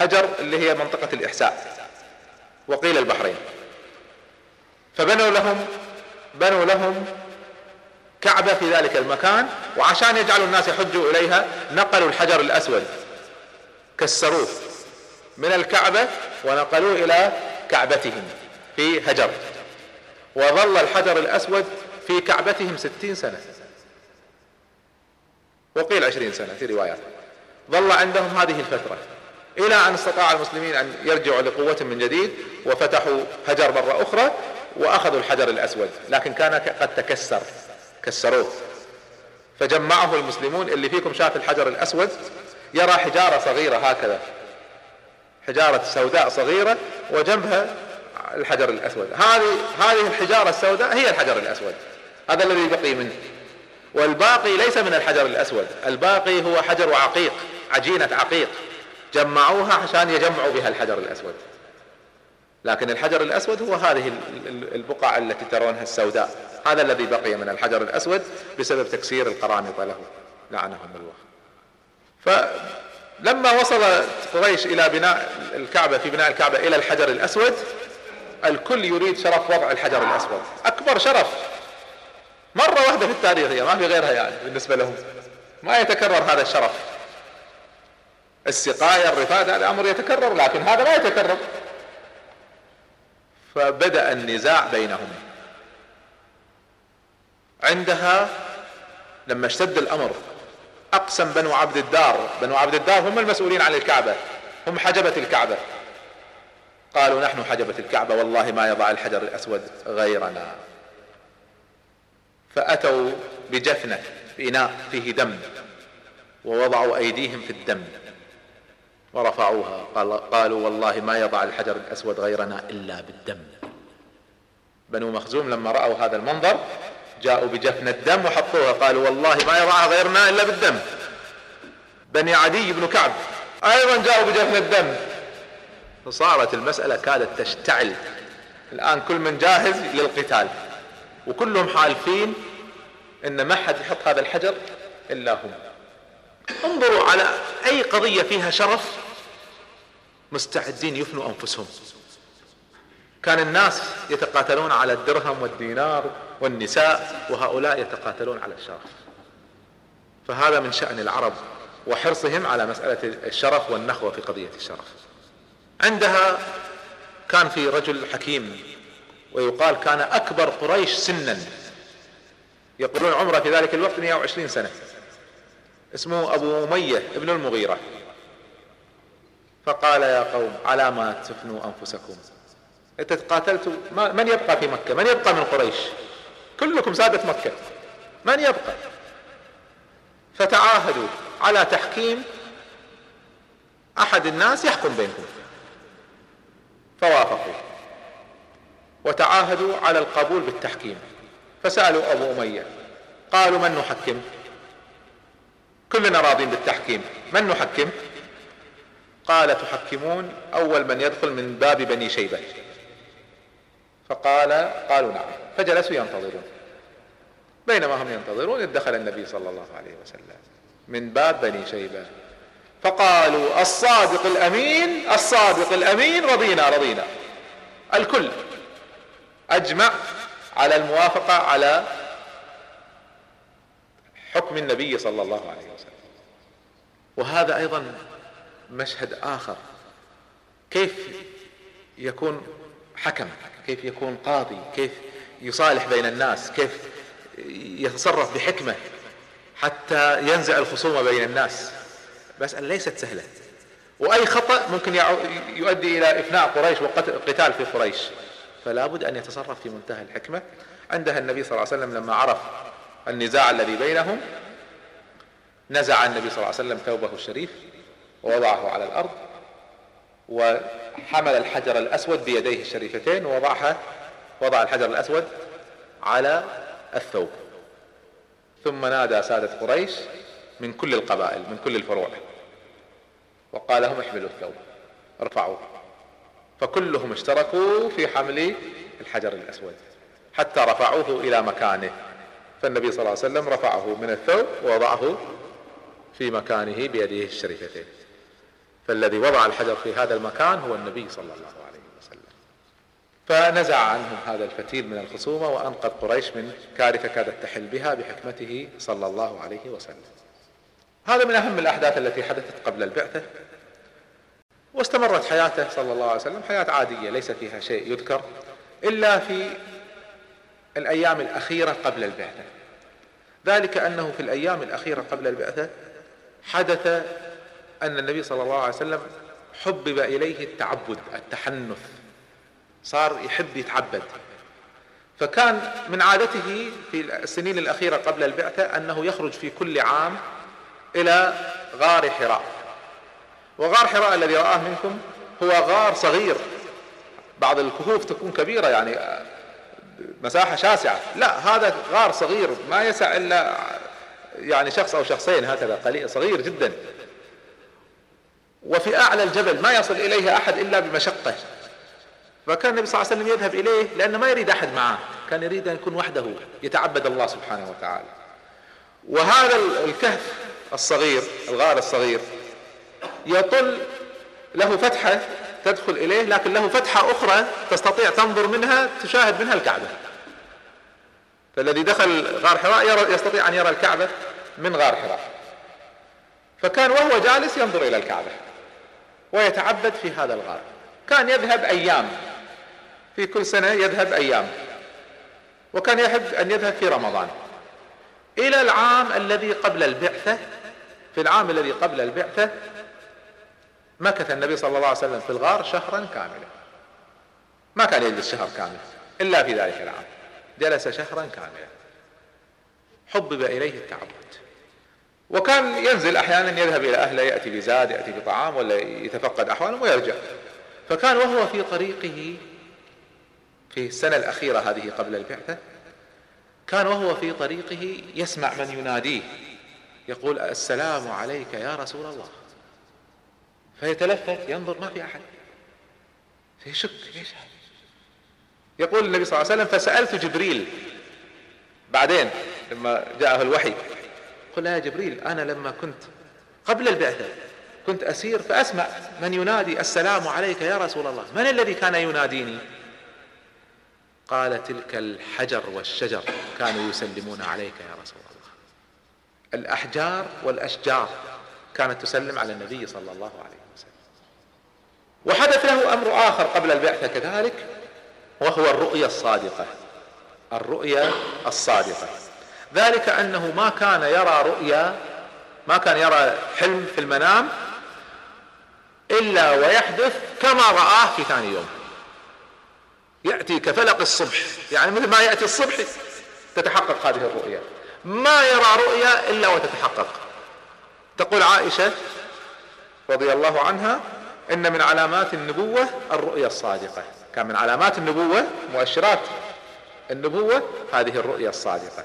هجر اللي هي منطقة الإحساء وقيل البحرين. فبنوا لهم بنوا لهم كعبة في ذلك المكان وعشان يجعلوا الناس يحجوا إليها نقلوا الحجر الأسود. كسروه من الكعبة ونقلوه إلى كعبتهم في هجر. وظل الحجر الأسود في كعبتهم ستين سنة. وقيل عشرين سنة في روايات. ظل عندهم هذه الفترة إلى أن استطاع المسلمين أن يرجعوا لقوتهم من جديد وفتحوا هجر مرة أخرى وأخذوا الحجر الأسود لكن كان قد تكسر كسروه. فجمعه المسلمون اللي فيكم شاف الحجر الأسود يرى حجارة صغيرة هكذا حجارة سوداء صغيرة وجنبها الحجر الأسود. هذه هذه الحجارة السوداء هي الحجر الأسود. هذا الذي بقي منه. والباقي ليس من الحجر الأسود. الباقي هو حجر عقيق عجينة عقيق. جمعوها عشان يجمعوا بها الحجر الأسود. لكن الحجر الأسود هو هذه البقع التي ترونها السوداء. هذا الذي بقي من الحجر الأسود بسبب تكسير القرامطة له. لعنهم الله. فلما وصل قريش إلى بناء الكعبة في بناء الكعبة إلى الحجر الأسود الكل يريد شرف وضع الحجر الأسود. أكبر شرف. مرة واحدة في التاريخ هي ما في غيرها يعني بالنسبة لهم. ما يتكرر هذا الشرف. السقاية الرفاد هذا أمر يتكرر لكن هذا لا يتكرر. فبدأ النزاع بينهم. عندها لما اشتد الأمر أقسم بنو عبد الدار. بنو عبد الدار هم المسؤولين عن الكعبة. هم حجبة الكعبة. قالوا نحن حجبة الكعبة والله ما يضع الحجر الأسود غيرنا. فأتوا بجفنة في إناء فيه دم ووضعوا أيديهم في الدم ورفعوها. قال قالوا والله ما يضع الحجر الأسود غيرنا إلا بالدم. بنو مخزوم لما رأوا هذا المنظر جاءوا بجفن الدم وحطوها. قالوا والله ما يضعها غيرنا إلا بالدم. بني عدي بن كعب أيضا جاءوا بجفن الدم. فصارت المسألة كادت تشتعل. الآن كل من جاهز للقتال. وكلهم حالفين إن ما حد يحط هذا الحجر إلا هم. انظروا على أي قضية فيها شرف مستعدين يفنوا أنفسهم. كان الناس يتقاتلون على الدرهم والدينار والنساء وهؤلاء يتقاتلون على الشرف. فهذا من شأن العرب وحرصهم على مسألة الشرف والنخوة في قضية الشرف. عندها كان في رجل حكيم ويقال كان أكبر قريش سنا. يقولون عمره في ذلك الوقت 120 سنة. اسمه أبو أمية ابن المغيرة. فقال يا قوم على ما تفنوا أنفسكم؟ إنت قاتلتوا من يبقى في مكة؟ من يبقى من قريش؟ كلكم سادة مكة. من يبقى؟ فتعاهدوا على تحكيم أحد الناس يحكم بينكم. فوافقوا وتعاهدوا على القبول بالتحكيم. فسألوا أبو أمية قالوا من نحكم؟ كلنا راضين بالتحكيم من نحكم؟ قال تحكمون أول من يدخل من باب بني شيبة. فقال قالوا نعم. فجلسوا ينتظرون. بينما هم ينتظرون دخل النبي صلى الله عليه وسلم من باب بني شيبة. فقالوا الصادق الأمين الصادق الأمين رضينا رضينا. الكل أجمع على الموافقة على حكم النبي صلى الله عليه وسلم. وهذا أيضا مشهد آخر. كيف يكون حكم؟ كيف يكون قاضي؟ كيف يصالح بين الناس؟ كيف يتصرف بحكمة حتى ينزع الخصومة بين الناس؟ مسألة ليست سهلة. وأي خطأ ممكن يؤدي إلى إفناء قريش وقتال في قريش. فلا بد أن يتصرف في منتهى الحكمة. عندها النبي صلى الله عليه وسلم لما عرف النزاع الذي بينهم نزع النبي صلى الله عليه وسلم ثوبه الشريف ووضعه على الأرض وحمل الحجر الأسود بيديه الشريفتين ووضعها وضع الحجر الأسود على الثوب. ثم نادى سادة قريش من كل القبائل من كل الفروع. وقال لهم احملوا الثوب. ارفعوه. فكلهم اشتركوا في حمل الحجر الأسود حتى رفعوه إلى مكانه. فالنبي صلى الله عليه وسلم رفعه من الثوب ووضعه في مكانه بيده الشريفتين. فالذي وضع الحجر في هذا المكان هو النبي صلى الله عليه وسلم. فنزع عنهم هذا الفتيل من الخصومة وأنقذ قريش من كارثة كادت تحل بها بحكمته صلى الله عليه وسلم. هذا من أهم الأحداث التي حدثت قبل البعثة. واستمرت حياته صلى الله عليه وسلم حياة عادية ليس فيها شيء يذكر إلا في الأيام الأخيرة قبل البعثة. ذلك أنه في الأيام الأخيرة قبل البعثة حدث أن النبي صلى الله عليه وسلم حبب إليه التعبد التحنث. صار يحب يتعبد. فكان من عادته في السنين الأخيرة قبل البعثة أنه يخرج في كل عام إلى غار حراء. وغار حراء الذي رآه منكم هو غار صغير. بعض الكهوف تكون كبيرة يعني مساحة شاسعة. لا هذا غار صغير ما يسع إلا يعني شخص أو شخصين هكذا قليل صغير جدا. وفي أعلى الجبل ما يصل إليه أحد إلا بمشقة. فكان النبي صلى الله عليه وسلم يذهب إليه لأنه ما يريد أحد معه كان يريد أن يكون وحده يتعبد الله سبحانه وتعالى. وهذا الكهف الصغير الغار الصغير. يطل له فتحة تدخل إليه لكن له فتحة أخرى تستطيع تنظر منها تشاهد منها الكعبة. فالذي دخل غار حراء يرى يستطيع أن يرى الكعبة من غار حراء. فكان وهو جالس ينظر إلى الكعبة ويتعبد في هذا الغار. كان يذهب أيام. في كل سنة يذهب أيام. وكان يحب أن يذهب في رمضان. إلى العام الذي قبل البعثة في العام الذي قبل البعثة مكث النبي صلى الله عليه وسلم في الغار شهرا كاملا. ما كان يجلس شهر كامل إلا في ذلك العام. جلس شهرا كاملا. حبب إليه التعبد. وكان ينزل أحيانا يذهب إلى أهله يأتي بزاد يأتي بطعام ولا يتفقد أحوالهم ويرجع. فكان وهو في طريقه في السنة الأخيرة هذه قبل البعثة كان وهو في طريقه يسمع من يناديه. يقول السلام عليك يا رسول الله. فيتلفت ينظر ما في أحد. فيشك إيش هذا يقول النبي صلى الله عليه وسلم فسألت جبريل. بعدين لما جاءه الوحي قل يا جبريل أنا لما كنت قبل البعثة كنت أسير فأسمع من ينادي السلام عليك يا رسول الله. من الذي كان يناديني؟ قال تلك الحجر والشجر كانوا يسلمون عليك يا رسول الله. الأحجار والأشجار كانت تسلم على النبي صلى الله عليه وسلم. وحدث له أمر آخر قبل البعثة كذلك وهو الرؤيا الصادقة. الرؤيا الصادقة. ذلك أنه ما كان يرى رؤيا ما كان يرى حلم في المنام إلا ويحدث كما رآه في ثاني يوم. يأتي كفلق الصبح. يعني مثل ما يأتي الصبح تتحقق هذه الرؤيا. ما يرى رؤيا إلا وتتحقق. تقول عائشة رضي الله عنها إن من علامات النبوة الرؤيا الصادقة. كان من علامات النبوة مؤشرات النبوة هذه الرؤيا الصادقة.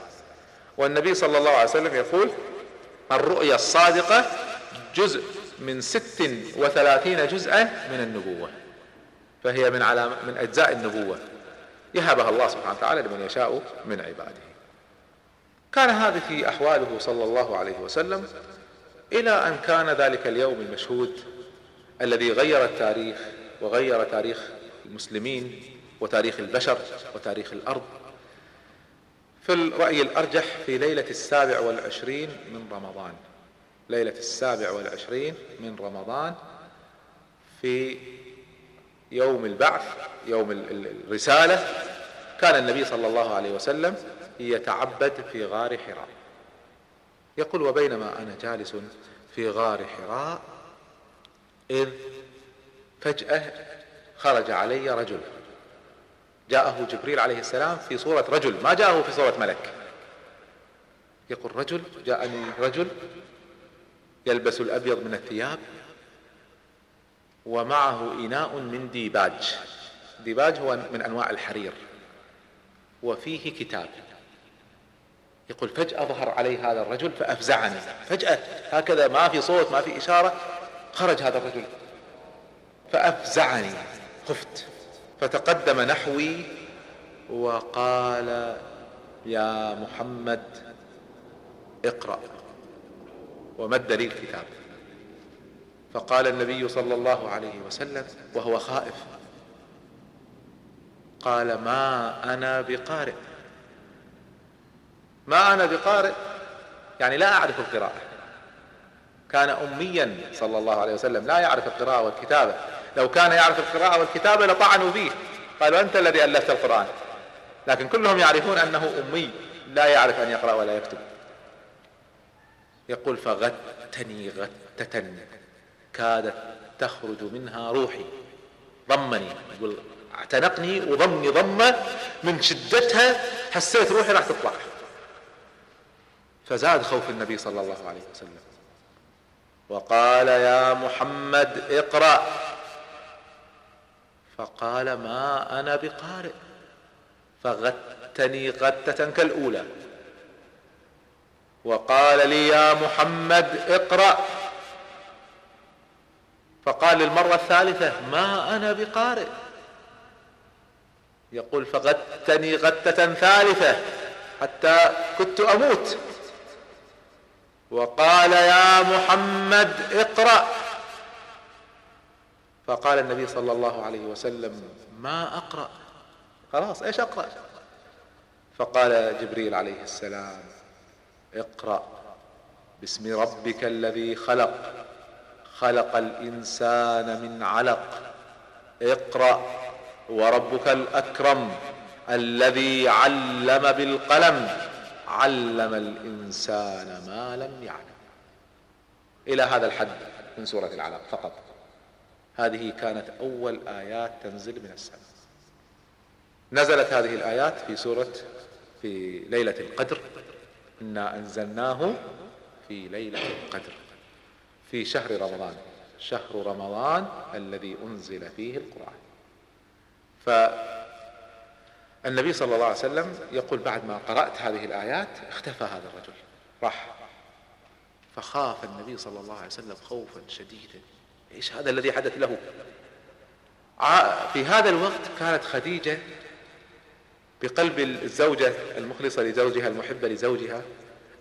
والنبي صلى الله عليه وسلم يقول الرؤيا الصادقة جزء من ست وثلاثين جزءا من النبوة. فهي من علام من أجزاء النبوة. يهبها الله سبحانه وتعالى لمن يشاء من عباده. كان هذه أحواله صلى الله عليه وسلم إلى أن كان ذلك اليوم المشهود الذي غير التاريخ وغير تاريخ المسلمين وتاريخ البشر وتاريخ الأرض في الرأي الأرجح في ليلة السابع والعشرين من رمضان. ليلة السابع والعشرين من رمضان في يوم البعث يوم الرسالة. كان النبي صلى الله عليه وسلم يتعبد في غار حراء. يقول وبينما أنا جالس في غار حراء إذ فجأة خرج علي رجل. جاءه جبريل عليه السلام في صورة رجل ما جاءه في صورة ملك. يقول رجل جاءني رجل يلبس الأبيض من الثياب ومعه إناء من ديباج. ديباج هو من أنواع الحرير وفيه كتاب. يقول فجأة ظهر علي هذا الرجل فأفزعني. فجأة هكذا ما في صوت ما في إشارة خرج هذا الرجل. فأفزعني. خفت. فتقدم نحوي وقال يا محمد اقرأ. ومد لي الكتاب. فقال النبي صلى الله عليه وسلم وهو خائف. قال ما أنا بقارئ. ما أنا بقارئ؟ يعني لا أعرف القراءة. كان اميا صلى الله عليه وسلم لا يعرف القراءة والكتابة. لو كان يعرف القراءة والكتابة لطعنوا فيه. قالوا أنت الذي ألفت القرآن. لكن كلهم يعرفون أنه أمي لا يعرف أن يقرأ ولا يكتب. يقول فغتني غتة كادت تخرج منها روحي. ضمني. يقول اعتنقني وضمني ضمة من شدتها حسيت روحي راح تطلع. فزاد خوف النبي صلى الله عليه وسلم. وقال يا محمد اقرأ. فقال ما أنا بقارئ. فغتني غتة كالأولى. وقال لي يا محمد اقرأ. فقال للمرة الثالثة ما أنا بقارئ. يقول فغتني غتة ثالثة حتى كنت أموت. وقال يا محمد اقرأ. فقال النبي صلى الله عليه وسلم ما أقرأ. خلاص إيش أقرأ؟ فقال جبريل عليه السلام اقرأ باسم ربك الذي خلق. خلق الإنسان من علق. اقرأ وربك الأكرم الذي علم بالقلم. علم الإنسان ما لم يعلم. إلى هذا الحد من سورة العلق فقط. هذه كانت أول آيات تنزل من السماء. نزلت هذه الآيات في سورة في ليلة القدر. إنا أنزلناه في ليلة القدر في شهر رمضان شهر رمضان الذي أنزل فيه القرآن. فالنبي صلى الله عليه وسلم يقول بعد ما قرأت هذه الآيات اختفى هذا الرجل راح. فخاف النبي صلى الله عليه وسلم خوفا شديدا. إيش هذا الذي حدث له؟ في هذا الوقت كانت خديجة بقلب الزوجة المخلصة لزوجها المحبة لزوجها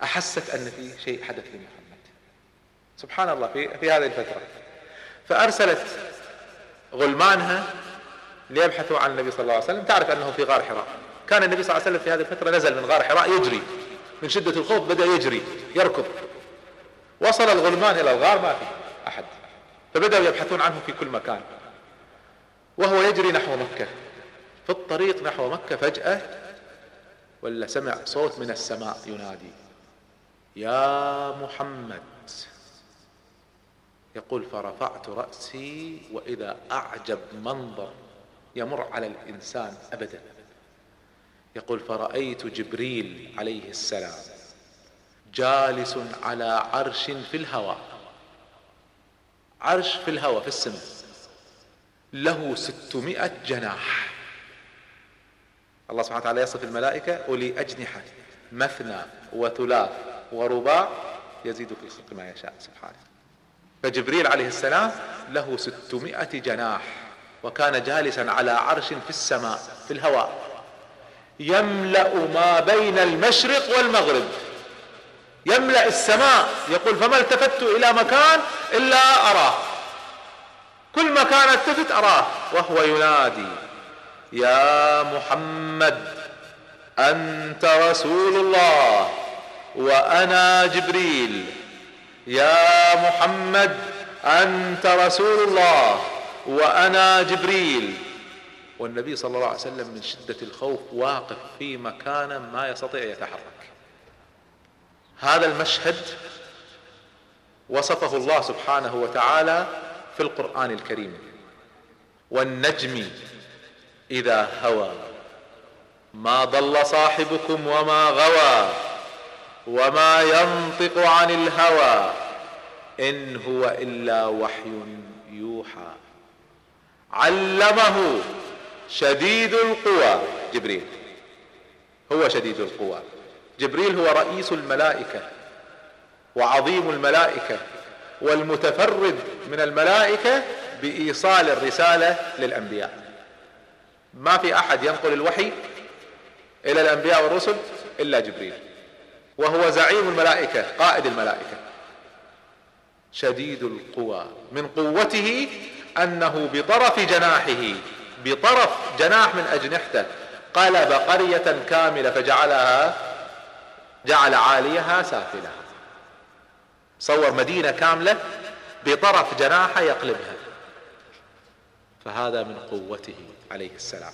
أحست أن في شيء حدث لمحمد. سبحان الله في, في هذه الفترة. فأرسلت غلمانها ليبحثوا عن النبي صلى الله عليه وسلم. تعرف أنه في غار حراء. كان النبي صلى الله عليه وسلم في هذه الفترة نزل من غار حراء يجري. من شدة الخوف بدأ يجري يركض. وصل الغلمان إلى الغار ما في أحد. فبدأوا يبحثون عنه في كل مكان. وهو يجري نحو مكة. في الطريق نحو مكة فجأة ولا سمع صوت من السماء ينادي. يا محمد. يقول فرفعت رأسي وإذا أعجب منظر. يمر على الإنسان أبدا. يقول فرأيت جبريل عليه السلام جالس على عرش في الهواء. عرش في الهواء في السماء. له ستمائة جناح. الله سبحانه وتعالى يصف الملائكة أولي أجنحة مثنى وثلاث ورباع يزيد في الخلق ما يشاء. سبحانه. فجبريل عليه السلام له ستمائة جناح. وكان جالسا على عرش في السماء في الهواء. يملأ ما بين المشرق والمغرب. يملأ السماء. يقول فما التفت إلى مكان إلا أراه. كل مكان التفت أراه وهو ينادي يا محمد أنت رسول الله وأنا جبريل. يا محمد أنت رسول الله. وأنا جبريل. والنبي صلى الله عليه وسلم من شدة الخوف واقف في مكان ما يستطيع يتحرك. هذا المشهد وصفه الله سبحانه وتعالى في القرآن الكريم. والنجم إذا هوى. ما ضل صاحبكم وما غوى. وما ينطق عن الهوى. إن هو إلا وحي يوحى. علمه شديد القوى. جبريل هو شديد القوى. جبريل هو رئيس الملائكة وعظيم الملائكة والمتفرد من الملائكة بإيصال الرسالة للأنبياء. ما في أحد ينقل الوحي إلى الأنبياء والرسل إلا جبريل. وهو زعيم الملائكة قائد الملائكة. شديد القوى. من قوته أنه بطرف جناحه بطرف جناح من أجنحته قلب قرية كاملة فجعلها جعل عاليها سافلها. صور مدينة كاملة بطرف جناحه يقلبها. فهذا من قوته عليه السلام.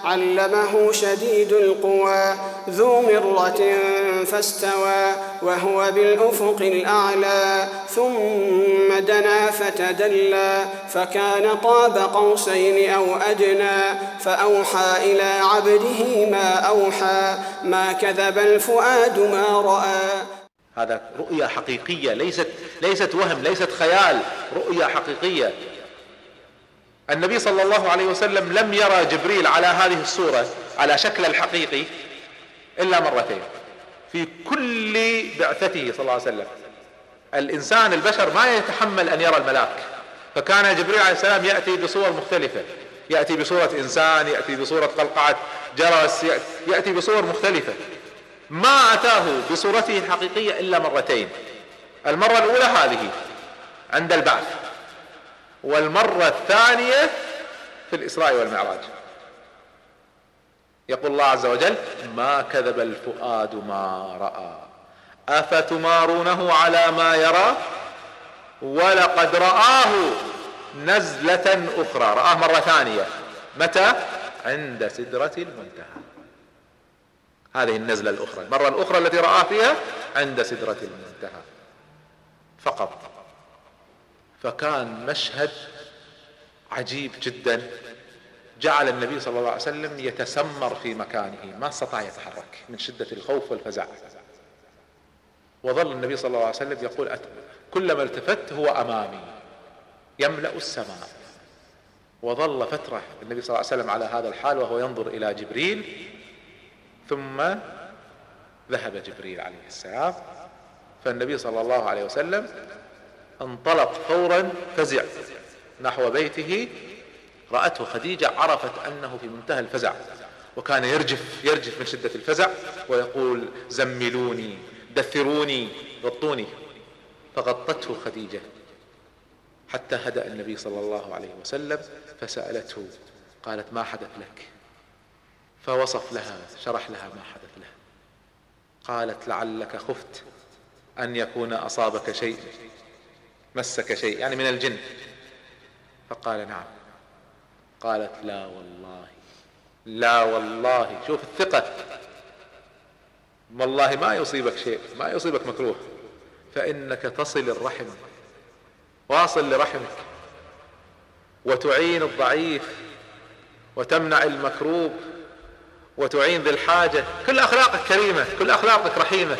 علمه شديد القوى ذو مرة فاستوى وهو بالأفق الأعلى ثم دنا فتدلى فكان قاب قوسين أو أدنى فأوحى إلى عبده ما أوحى ما كذب الفؤاد ما رأى. هذا رؤيا حقيقية ليست ليست وهم ليست خيال رؤيا حقيقية. النبي صلى الله عليه وسلم لم يرى جبريل على هذه الصورة على شكل الحقيقي إلا مرتين. في كل بعثته صلى الله عليه وسلم. الإنسان البشر ما يتحمل أن يرى الملاك. فكان جبريل عليه السلام يأتي بصور مختلفة. يأتي بصورة إنسان يأتي بصورة قلقعة جرس يأتي بصور مختلفة. ما أتاه بصورته الحقيقية إلا مرتين. المرة الأولى هذه عند البعث. والمرة الثانية في الإسراء والمعراج. يقول الله عز وجل ما كذب الفؤاد ما رأى. أفتمارونه على ما يرى؟ ولقد رآه نزلة أخرى. رآه مرة ثانية. متى؟ عند سدرة المنتهى. هذه النزلة الأخرى. المرة الأخرى التي رآه فيها عند سدرة المنتهى. فقط. فكان مشهد عجيب جدا. جعل النبي صلى الله عليه وسلم يتسمر في مكانه ما استطاع يتحرك من شدة الخوف والفزع. وظل النبي صلى الله عليه وسلم يقول كلما التفت هو أمامي يملأ السماء. وظل فترة النبي صلى الله عليه وسلم على هذا الحال وهو ينظر إلى جبريل ثم ذهب جبريل عليه السلام. فالنبي صلى الله عليه وسلم انطلق فورا فزع نحو بيته. رأته خديجة عرفت أنه في منتهى الفزع وكان يرجف يرجف من شدة الفزع ويقول زملوني دثروني غطوني. فغطته خديجة حتى هدأ النبي صلى الله عليه وسلم فسألته قالت ما حدث لك؟ فوصف لها شرح لها ما حدث له. قالت لعلك خفت أن يكون أصابك شيء. مسك شيء يعني من الجن. فقال نعم. قالت لا والله. لا والله. شوف الثقة. والله ما يصيبك شيء ما يصيبك مكروه. فإنك تصل الرحم. واصل لرحمك. وتعين الضعيف. وتمنع المكروب. وتعين ذي الحاجة. كل أخلاقك كريمة. كل أخلاقك رحيمة.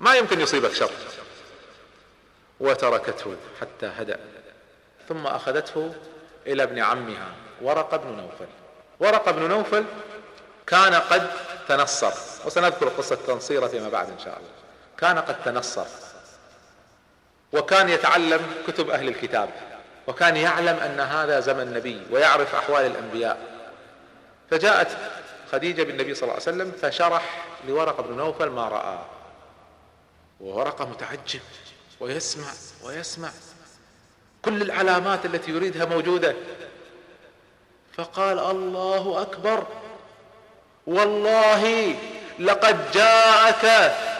ما يمكن يصيبك شر. وتركته حتى هدأ. ثم أخذته إلى ابن عمها ورق بن نوفل. ورق بن نوفل كان قد تنصر. وسنذكر قصة تنصيره فيما بعد إن شاء الله. كان قد تنصر. وكان يتعلم كتب أهل الكتاب. وكان يعلم أن هذا زمن نبي ويعرف أحوال الأنبياء. فجاءت خديجة بالنبي صلى الله عليه وسلم فشرح لورقة بن نوفل ما رأى. وورقة متعجب. ويسمع ويسمع. كل العلامات التي يريدها موجودة. فقال الله أكبر. والله لقد جاءك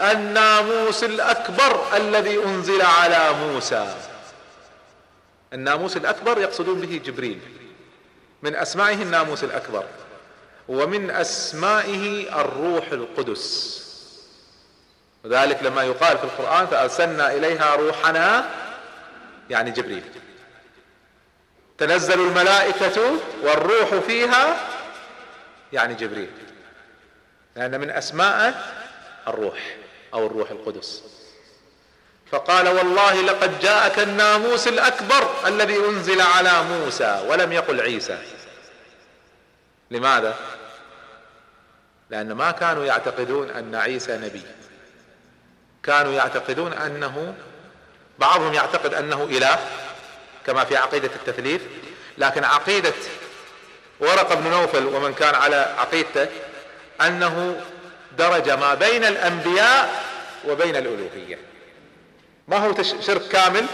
الناموس الأكبر الذي أنزل على موسى. الناموس الأكبر يقصدون به جبريل. من أسمائه الناموس الأكبر. ومن أسمائه الروح القدس. وذلك لما يقال في القرآن فأرسلنا إليها روحنا يعني جبريل. تنزل الملائكة والروح فيها يعني جبريل. لأن من أسماء الروح أو الروح القدس. فقال والله لقد جاءك الناموس الأكبر الذي أنزل على موسى ولم يقل عيسى. لماذا؟ لأن ما كانوا يعتقدون أن عيسى نبي. كانوا يعتقدون أنه بعضهم يعتقد أنه إله كما في عقيدة التثليث لكن عقيدة ورقة بن نوفل ومن كان على عقيدته أنه درجة ما بين الأنبياء وبين الألوهية. ما هو شرك كامل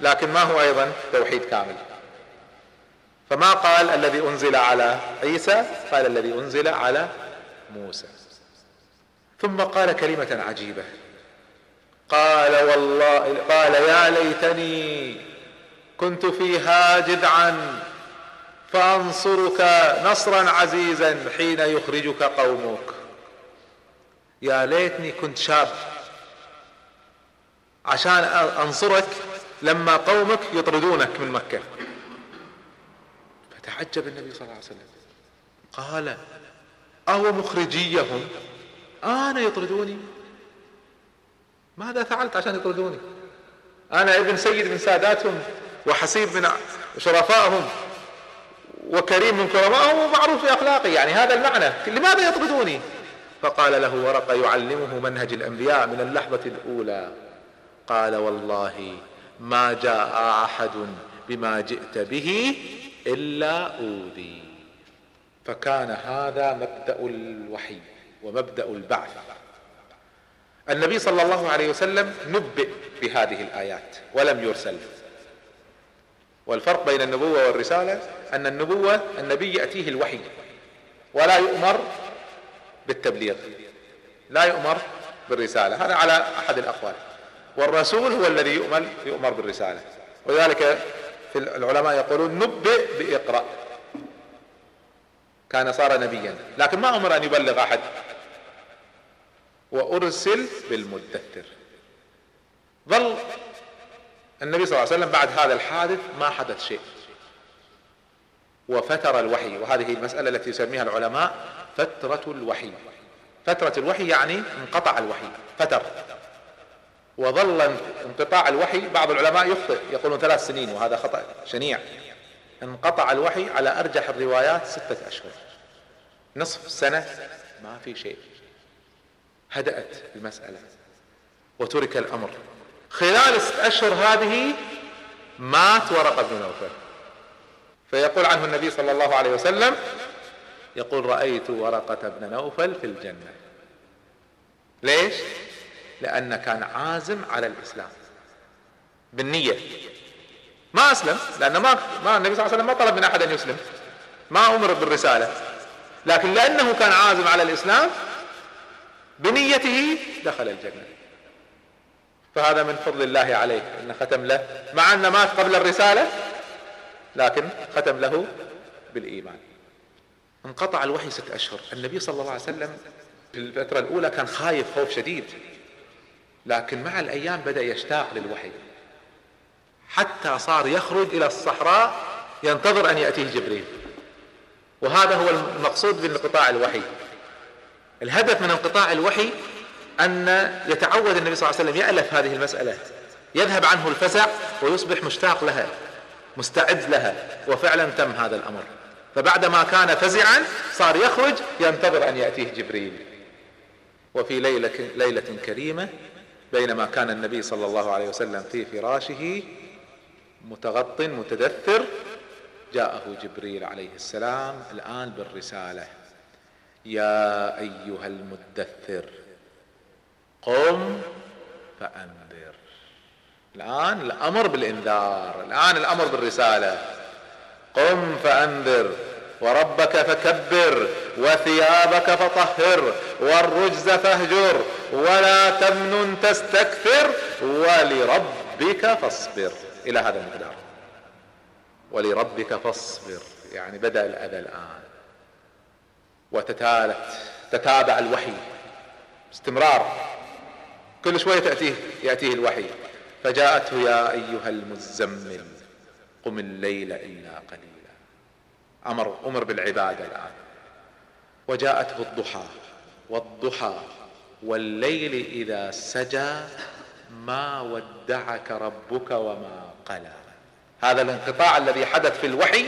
لكن ما هو أيضا توحيد كامل. فما قال الذي أنزل على عيسى؟ قال الذي أنزل على موسى. ثم قال كلمة عجيبة. قال والله قال يا ليتني كنت فيها جذعا فأنصرك نصرا عزيزا حين يخرجك قومك. يا ليتني كنت شاب عشان أنصرك لما قومك يطردونك من مكة. فتعجب النبي صلى الله عليه وسلم. قال أهو مخرجيهم أنا يطردوني؟ ماذا فعلت عشان يطردوني؟ أنا ابن سيد من ساداتهم وحسيب من شرفائهم وكريم من كرمائهم ومعروف اخلاقي يعني هذا المعنى لماذا يطردوني؟ فقال له ورقة يعلمه منهج الأنبياء من اللحظة الأولى. قال والله ما جاء أحد بما جئت به إلا أوذي. فكان هذا مبدأ الوحي ومبدأ البعث. النبي صلى الله عليه وسلم نبئ بهذه الآيات ولم يرسل. والفرق بين النبوة والرسالة أن النبوة النبي يأتيه الوحي ولا يؤمر بالتبليغ لا يؤمر بالرسالة. هذا على أحد الأقوال. والرسول هو الذي يؤمر يؤمر بالرسالة. ولذلك في العلماء يقولون نبئ بإقرأ. كان صار نبيا لكن ما أمر أن يبلغ أحد. وأرسل بالمدثر. ظل النبي صلى الله عليه وسلم بعد هذا الحادث ما حدث شيء. وفتر الوحي وهذه المسألة التي يسميها العلماء فترة الوحي. فترة الوحي يعني انقطع الوحي فتر. وظل انقطاع الوحي بعض العلماء يخطئ يقولون ثلاث سنين وهذا خطأ شنيع. انقطع الوحي على أرجح الروايات ستة أشهر. نصف سنة ما في شيء. هدأت المسألة وترك الأمر. خلال الست أشهر هذه مات ورقة بن نوفل. فيقول عنه النبي صلى الله عليه وسلم يقول رأيت ورقة بن نوفل في الجنة. ليش؟ لأنه كان عازم على الإسلام. بالنية. ما أسلم لأنه ما, ما النبي صلى الله عليه وسلم ما طلب من أحد أن يسلم. ما أمر بالرسالة. لكن لأنه كان عازم على الإسلام بنيته دخل الجنة. فهذا من فضل الله عليه أن ختم له مع أنه مات قبل الرسالة لكن ختم له بالإيمان. انقطع الوحي ست أشهر. النبي صلى الله عليه وسلم في الفترة الأولى كان خايف خوف شديد. لكن مع الأيام بدأ يشتاق للوحي. حتى صار يخرج إلى الصحراء ينتظر أن يأتيه جبريل. وهذا هو المقصود بانقطاع الوحي. الهدف من انقطاع الوحي أن يتعود النبي صلى الله عليه وسلم يألف هذه المسألة. يذهب عنه الفزع ويصبح مشتاق لها مستعد لها وفعلا تم هذا الأمر. فبعدما كان فزعا صار يخرج ينتظر أن يأتيه جبريل. وفي ليلة, ليلة كريمة بينما كان النبي صلى الله عليه وسلم في فراشه متغط متدثر جاءه جبريل عليه السلام الآن بالرسالة. يا أيها المدثر قم فأنذر. الآن الأمر بالإنذار الآن الأمر بالرسالة. قم فأنذر وربك فكبر وثيابك فطهر والرجز فاهجر ولا تمنن تستكثر ولربك فاصبر. إلى هذا المقدار ولربك فاصبر. يعني بدأ الأذى الآن. وتتالت تتابع الوحي. استمرار. كل شوية تأتيه يأتيه الوحي. فجاءته يا أيها المزمل قم الليل إلا قليلا. أمر أمر بالعبادة الآن. وجاءته الضحى. والضحى. والليل إذا سجى ما ودعك ربك وما قلى. هذا الانقطاع الذي حدث في الوحي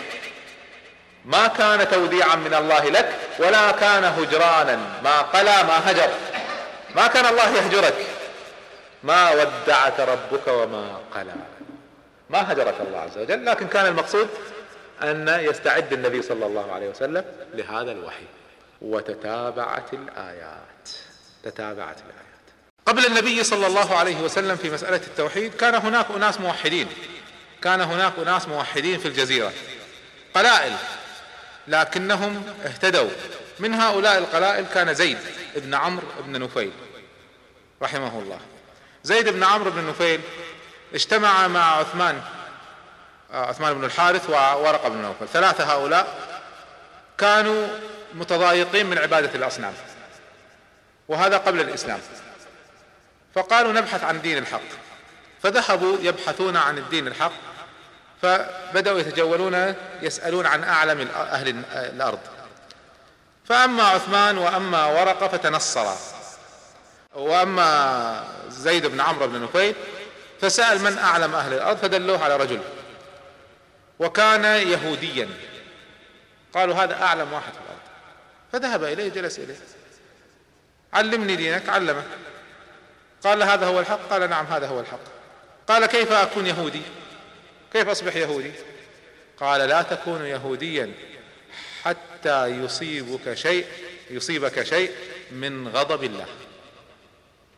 ما كان توديعا من الله لك ولا كان هجرانا. ما قلى ما هجر. ما كان الله يهجرك. ما ودعك ربك وما قلى. ما هجرك الله عز وجل. لكن كان المقصود أن يستعد النبي صلى الله عليه وسلم لهذا الوحي. وتتابعت الآيات. تتابعت الآيات. قبل النبي صلى الله عليه وسلم في مسألة التوحيد كان هناك أناس موحدين. كان هناك أناس موحدين في الجزيرة. قلائل. لكنهم اهتدوا. من هؤلاء القلائل كان زيد بن عمرو بن نفيل رحمه الله. زيد بن عمرو بن نفيل اجتمع مع عثمان عثمان بن الحارث وورقة بن نوفل. ثلاثة هؤلاء كانوا متضايقين من عبادة الأصنام وهذا قبل الإسلام. فقالوا نبحث عن دين الحق. فذهبوا يبحثون عن الدين الحق فبدأوا يتجولون يسألون عن أعلم أهل الأرض. فأما عثمان وأما ورقة فتنصرا وأما زيد بن عمرو بن نفيل فسأل من أعلم أهل الأرض فدلوه على رجل. وكان يهوديا. قالوا هذا أعلم واحد في الأرض. فذهب إليه جلس إليه. علمني دينك علمه قال هذا هو الحق؟ قال نعم هذا هو الحق. قال كيف أكون يهودي؟ كيف أصبح يهودي؟ قال لا تكون يهوديا حتى يصيبك شيء يصيبك شيء من غضب الله.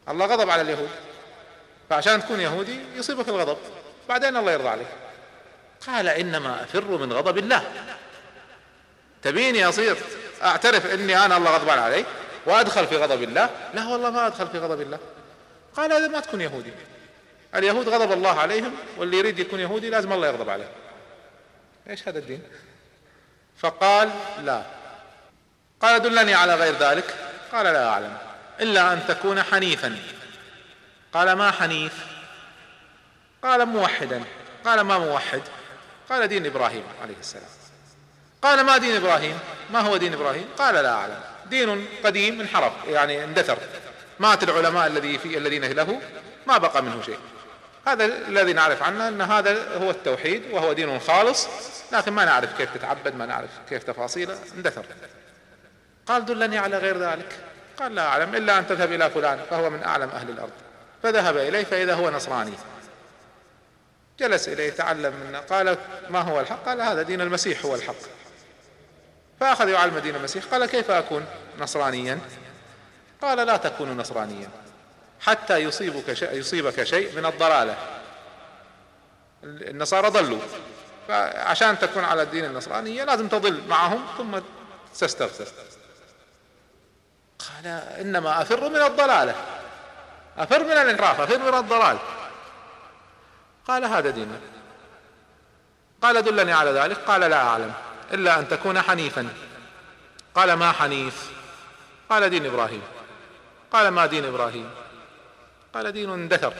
الله غضب على اليهود. فعشان تكون يهودي يصيبك الغضب بعدين الله يرضى عليك. قال إنما أفر من غضب الله. تبيني اصير أعترف إني أنا الله غضبان علي وأدخل في غضب الله؟ لا والله ما أدخل في غضب الله. قال هذا ما تكون يهودي. اليهود غضب الله عليهم واللي يريد يكون يهودي لازم الله يغضب عليه. إيش هذا الدين؟ فقال لا. قال دلني على غير ذلك. قال لا أعلم. إلا أن تكون حنيفا. قال ما حنيف؟ قال موحدا. قال ما موحد؟ قال دين إبراهيم عليه السلام. قال ما دين إبراهيم؟ ما هو دين إبراهيم؟ قال لا أعلم. دين قديم انحرف يعني اندثر. مات العلماء الذي في الذين له ما بقى منه شيء. هذا الذي نعرف عنه إن هذا هو التوحيد وهو دين خالص لكن ما نعرف كيف تتعبد ما نعرف كيف تفاصيله اندثر. قال دلني على غير ذلك. قال لا أعلم إلا أن تذهب إلى فلان فهو من أعلم أهل الأرض. فذهب إليه فإذا هو نصراني. جلس إليه تعلم منه قال ما هو الحق؟ قال هذا دين المسيح هو الحق. فاخذ يعلم دين المسيح قال كيف أكون نصرانيا؟ قال لا تكون نصرانيا. حتى يصيبك شيء يصيبك شيء من الضلالة. النصارى ضلوا. فعشان تكون على الدين النصرانية لازم تضل معهم ثم تستغفر. قال إنما أفر من الضلالة. أفر من الانحراف أفر من الضلال. قال هذا ديننا قال دلني على ذلك. قال لا أعلم إلا أن تكون حنيفا. قال ما حنيف؟ قال دين إبراهيم. قال ما دين إبراهيم؟ قال دين اندثر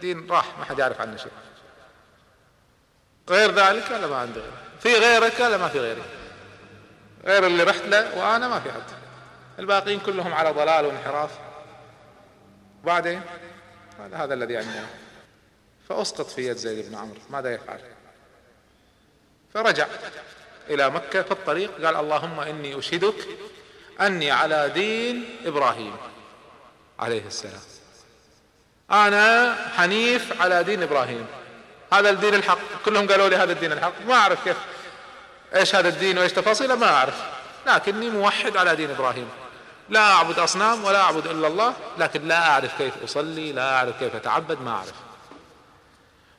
دين راح ما حد يعرف عنه شيء. غير ذلك ولا ما غير في غيرك ولا ما في غيري. غير اللي رحت له وأنا ما في حد. الباقيين كلهم على ضلال وانحراف. بعدين قال هذا الذي عندنا. فأسقط في يد زيد بن عمرو. ماذا يفعل؟ فرجع إلى مكة في الطريق قال اللهم إني أشهدك أني على دين إبراهيم عليه السلام. أنا حنيف على دين إبراهيم. هذا الدين الحق. كلهم قالوا لي هذا الدين الحق. ما أعرف كيف إيش هذا الدين وإيش تفاصيله ما أعرف. لكني موحد على دين إبراهيم. لا أعبد أصنام ولا أعبد إلا الله لكن لا أعرف كيف أصلي لا أعرف كيف أتعبد ما أعرف.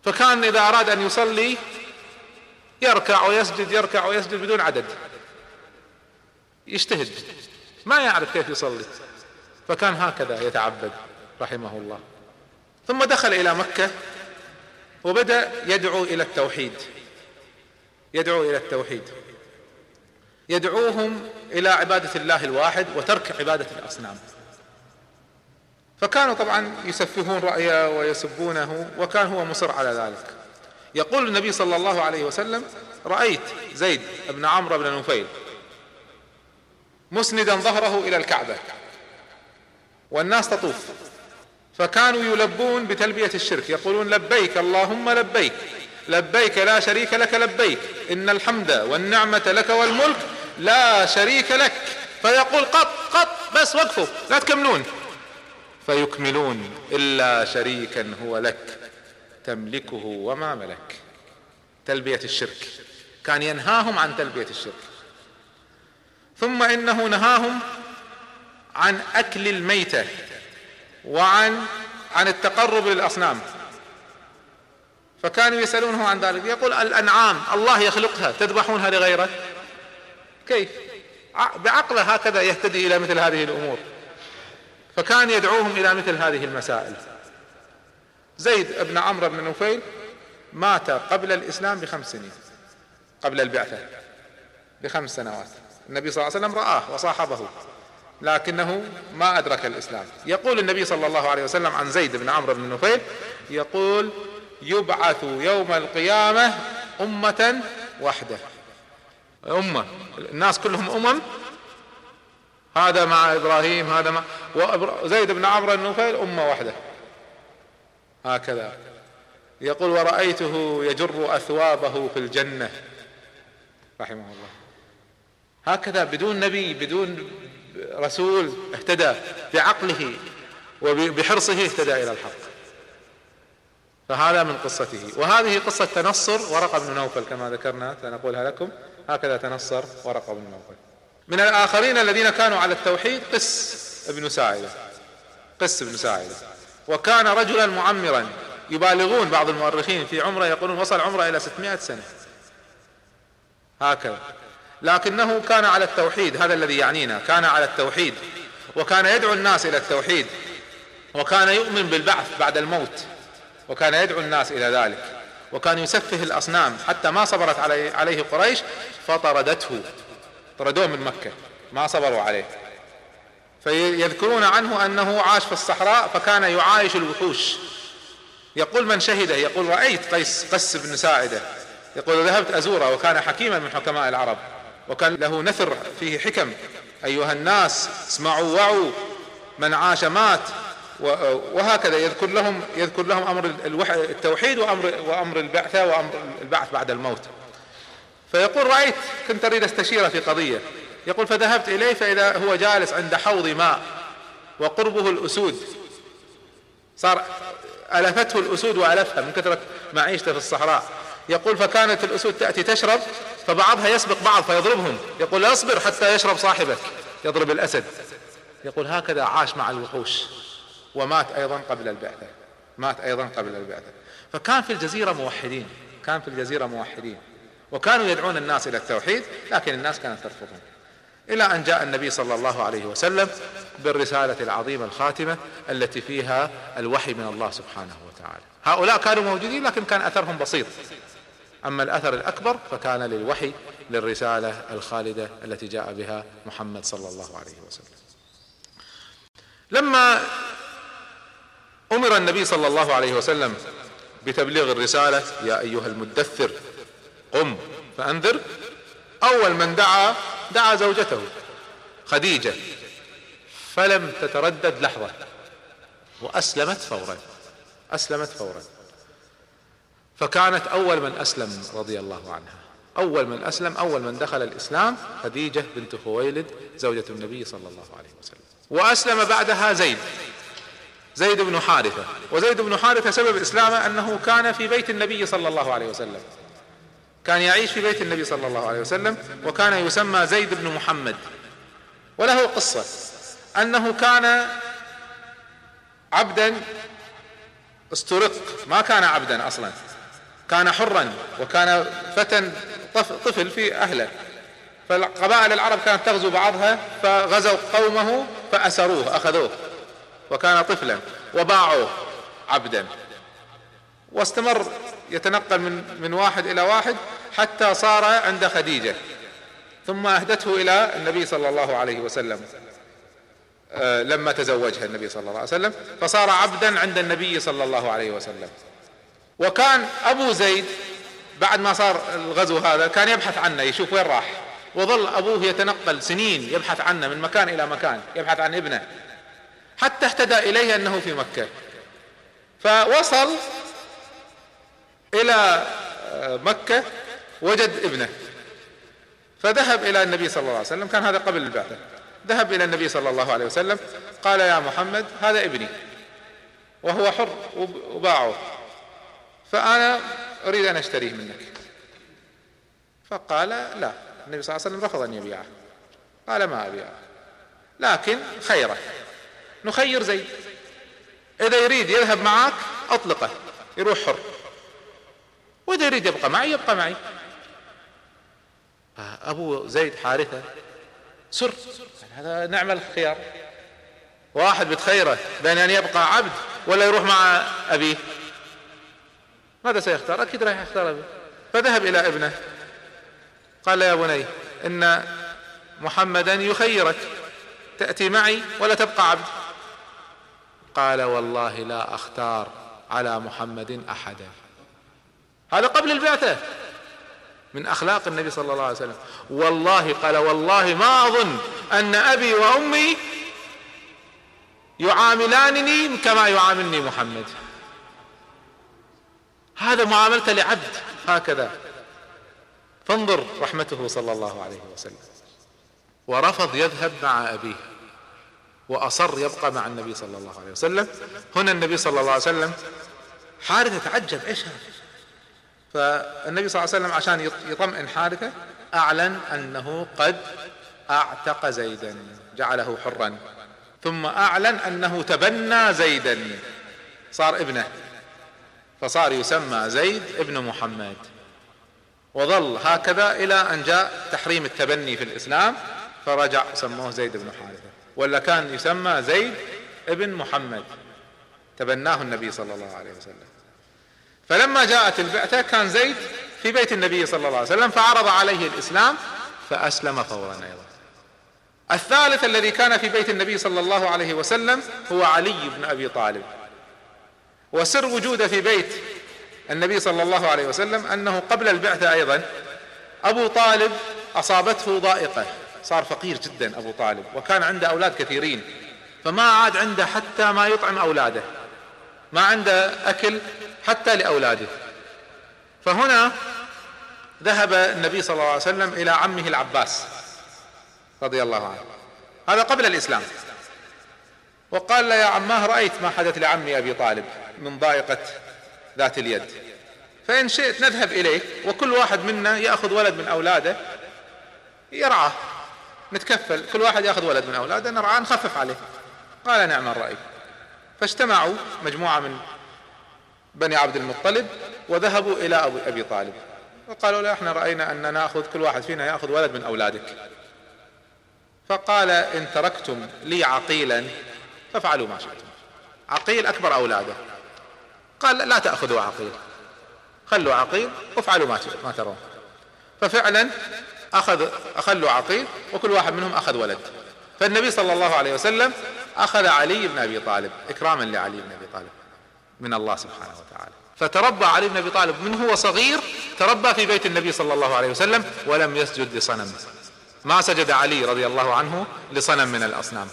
فكان إذا أراد أن يصلي يركع ويسجد يركع ويسجد بدون عدد. يجتهد. ما يعرف كيف يصلي. فكان هكذا يتعبد رحمه الله. ثم دخل إلى مكة وبدأ يدعو إلى التوحيد. يدعو إلى التوحيد. يدعوهم إلى عبادة الله الواحد وترك عبادة الأصنام. فكانوا طبعا يسفهون رأيه ويسبونه وكان هو مصر على ذلك. يقول النبي صلى الله عليه وسلم رأيت زيد بن عمرو بن نفيل مسندا ظهره إلى الكعبة والناس تطوف فكانوا يلبون بتلبية الشرك. يقولون لبيك اللهم لبيك. لبيك لا شريك لك لبيك. إن الحمد والنعمة لك والملك لا شريك لك. فيقول قط قط بس وقفوا. لا تكملون. فيكملون إلا شريكا هو لك تملكه وما ملك. تلبية الشرك. كان ينهاهم عن تلبية الشرك. ثم إنه نهاهم عن أكل الميتة. وعن عن التقرب للأصنام. فكانوا يسألونه عن ذلك. يقول الأنعام الله يخلقها تذبحونها لغيره كيف؟ بعقله هكذا يهتدي إلى مثل هذه الأمور. فكان يدعوهم إلى مثل هذه المسائل. زيد بن عمرو بن نفيل مات قبل الإسلام بخمس سنين قبل البعثة بخمس سنوات. النبي صلى الله عليه وسلم رآه وصاحبه. لكنه ما أدرك الإسلام يقول النبي صلى الله عليه وسلم عن زيد بن عمرو بن نفيل يقول يبعث يوم القيامة أمة وحدة. أمة. الناس كلهم أمم؟ هذا مع إبراهيم هذا مع زيد بن عمرو بن نفيل أمة واحدة هكذا. يقول ورأيته يجر أثوابه في الجنة. رحمه الله. هكذا بدون نبي بدون رسول اهتدى بعقله وبحرصه اهتدى إلى الحق. فهذا من قصته. وهذه قصة تنصر ورقة بن نوفل كما ذكرنا سنقولها لكم. هكذا تنصر ورقة بن نوفل. من الآخرين الذين كانوا على التوحيد قس ابن ساعدة. قس ابن ساعدة. وكان رجلا معمرا يبالغون بعض المؤرخين في عمره يقولون وصل عمره إلى 600 سنة. هكذا. لكنه كان على التوحيد هذا الذي يعنينا كان على التوحيد وكان يدعو الناس إلى التوحيد وكان يؤمن بالبعث بعد الموت وكان يدعو الناس إلى ذلك وكان يسفه الأصنام حتى ما صبرت عليه, قريش فطردته طردوه من مكة ما صبروا عليه. فيذكرون عنه أنه عاش في الصحراء فكان يعايش الوحوش. يقول من شهده يقول رأيت قيس قس بن ساعدة يقول ذهبت أزوره وكان حكيما من حكماء العرب. وكان له نثر فيه حكم. أيها الناس اسمعوا وعوا. من عاش مات. وهكذا يذكر لهم يذكر لهم أمر التوحيد وامر وأمر البعثة وأمر البعث بعد الموت. فيقول رأيت كنت أريد استشيره في قضية. يقول فذهبت إليه فإذا هو جالس عند حوض ماء وقربه الأسود. صار ألفته الأسود وألفها من كثرة معيشته في الصحراء. يقول فكانت الأسود تأتي تشرب فبعضها يسبق بعض فيضربهم. يقول اصبر حتى يشرب صاحبك. يضرب الأسد. يقول هكذا عاش مع الوحوش. ومات أيضا قبل البعثة. مات أيضا قبل البعثة. فكان في الجزيرة موحدين. كان في الجزيرة موحدين. وكانوا يدعون الناس إلى التوحيد لكن الناس كانت ترفضهم. إلى أن جاء النبي صلى الله عليه وسلم بالرسالة العظيمة الخاتمة التي فيها الوحي من الله سبحانه وتعالى. هؤلاء كانوا موجودين لكن كان أثرهم بسيط. أما الأثر الأكبر فكان للوحي للرسالة الخالدة التي جاء بها محمد صلى الله عليه وسلم. لما أمر النبي صلى الله عليه وسلم بتبليغ الرسالة يا أيها المدثر قم فأنذر أول من دعا دعا زوجته خديجة فلم تتردد لحظة وأسلمت فورا أسلمت فورا. فكانت أول من أسلم رضي الله عنها. أول من أسلم أول من دخل الإسلام خديجة بنت خويلد زوجة النبي صلى الله عليه وسلم. وأسلم بعدها زيد زيد بن حارثة. وزيد بن حارثة سبب إسلامه أنه كان في بيت النبي صلى الله عليه وسلم. كان يعيش في بيت النبي صلى الله عليه وسلم وكان يسمى زيد بن محمد. وله قصة أنه كان عبدا استرق ما كان عبدا أصلا. كان حرا وكان فتى طفل في أهله. فقبائل العرب كانت تغزو بعضها فغزوا قومه فأسروه أخذوه وكان طفلا وباعوه عبدا. واستمر يتنقل من من واحد إلى واحد حتى صار عند خديجة ثم أهدته إلى النبي صلى الله عليه وسلم. آه، لما تزوجها النبي صلى الله عليه وسلم فصار عبدا عند النبي صلى الله عليه وسلم. وكان أبو زيد بعد ما صار الغزو هذا كان يبحث عنه يشوف وين راح. وظل أبوه يتنقل سنين يبحث عنه من مكان إلى مكان يبحث عن ابنه. حتى اهتدى إليه أنه في مكة. فوصل إلى مكة وجد ابنه. فذهب إلى النبي صلى الله عليه وسلم. كان هذا قبل البعثة. ذهب إلى النبي صلى الله عليه وسلم. قال يا محمد هذا ابني. وهو حر وباعه. فأنا أريد أن أشتريه منك. فقال لا. النبي صلى الله عليه وسلم رفض أن يبيعه. قال ما أبيعه؟ لكن خيره. نخير زيد إذا يريد يذهب معك أطلقه. يروح حر. وإذا يريد يبقى معي يبقى معي. أبو زيد حارثة. سر. هذا نعم الخيار. واحد بتخيره بين أن يبقى عبد ولا يروح مع أبيه؟ ماذا سيختار؟ أكيد راح يختار ابيه فذهب إلى ابنه. قال يا بني إن محمدا يخيرك. تأتي معي ولا تبقى عبد. قال والله لا أختار على محمد احدا هذا قبل البعثة. من أخلاق النبي صلى الله عليه وسلم. والله قال والله ما أظن أن أبي وأمي يعاملانني كما يعاملني محمد. هذا معاملته لعبد. هكذا. فانظر رحمته صلى الله عليه وسلم. ورفض يذهب مع أبيه. وأصر يبقى مع النبي صلى الله عليه وسلم. هنا النبي صلى الله عليه وسلم حارثة تعجب إيش هذا؟ فالنبي صلى الله عليه وسلم عشان يطمئن حارثة أعلن أنه قد أعتق زيدا جعله حرا. ثم أعلن أنه تبنى زيدا. صار ابنه. فصار يسمى زيد ابن محمد. وظل هكذا إلى أن جاء تحريم التبني في الإسلام فرجع سموه زيد بن حارثة. ولا كان يسمى زيد ابن محمد. تبناه النبي صلى الله عليه وسلم. فلما جاءت البعثة كان زيد في بيت النبي صلى الله عليه وسلم فعرض عليه الإسلام فأسلم فورا أيضا. الثالث الذي كان في بيت النبي صلى الله عليه وسلم هو علي بن أبي طالب. وسر وجوده في بيت النبي صلى الله عليه وسلم أنه قبل البعثة أيضا أبو طالب أصابته ضائقة. صار فقير جدا أبو طالب وكان عنده أولاد كثيرين فما عاد عنده حتى ما يطعم أولاده ما عنده أكل حتى لأولاده. فهنا ذهب النبي صلى الله عليه وسلم إلى عمه العباس رضي الله عنه. هذا قبل الإسلام. وقال له يا عماه رأيت ما حدث لعمي أبي طالب. من ضائقة ذات اليد. فإن شئت نذهب إليه وكل واحد منا يأخذ ولد من أولاده. يرعاه. نتكفل. كل واحد يأخذ ولد من أولاده. نرعاه نخفف عليه. قال نعم الرأي. فاجتمعوا مجموعة من بني عبد المطلب وذهبوا إلى أبي طالب. وقالوا له إحنا رأينا أن نأخذ كل واحد فينا يأخذ ولد من أولادك. فقال إن تركتم لي عقيلا فافعلوا ما شئتم. عقيل أكبر أولادة. قال لا تأخذوا عقيل خلوا عقيل وافعلوا ما ترون. ففعلا أخذ أخلوا عقيل وكل واحد منهم أخذ ولد. فالنبي صلى الله عليه وسلم أخذ علي بن أبي طالب إكراما لعلي بن أبي طالب من الله سبحانه وتعالى. فتربى علي بن أبي طالب من هو صغير تربى في بيت النبي صلى الله عليه وسلم ولم يسجد لصنم. ما سجد علي رضي الله عنه لصنم من الأصنام.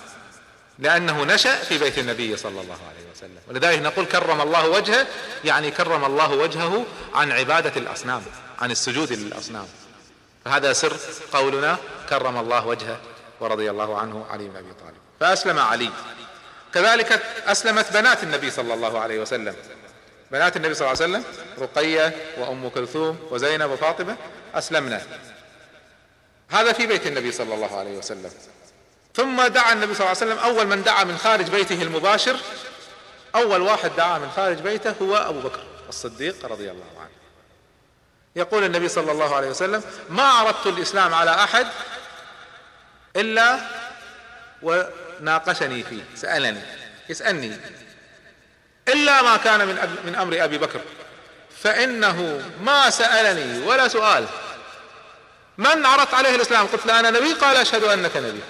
لأنه نشأ في بيت النبي صلى الله عليه وسلم. ولذلك نقول كرم الله وجهه يعني كرم الله وجهه عن عبادة الأصنام عن السجود للأصنام. فهذا سر قولنا كرم الله وجهه ورضي الله عنه علي بن أبي طالب. فأسلم علي. كذلك أسلمت بنات النبي صلى الله عليه وسلم. بنات النبي صلى الله عليه وسلم رقية وأم كلثوم وزينب وفاطمة أسلمنا. هذا في بيت النبي صلى الله عليه وسلم. ثم دعا النبي صلى الله عليه وسلم. أول من دعا من خارج بيته المباشر أول واحد دعا من خارج بيته هو أبو بكر الصديق رضي الله عنه. يقول النبي صلى الله عليه وسلم ما عرضت الإسلام على أحد إلا وناقشني فيه. سألني يسالني إلا ما كان من من أمر أبي بكر. فإنه ما سألني ولا سؤال. من عرضت عليه الإسلام؟ قلت له أنا نبي. قال أشهد أنك نبي.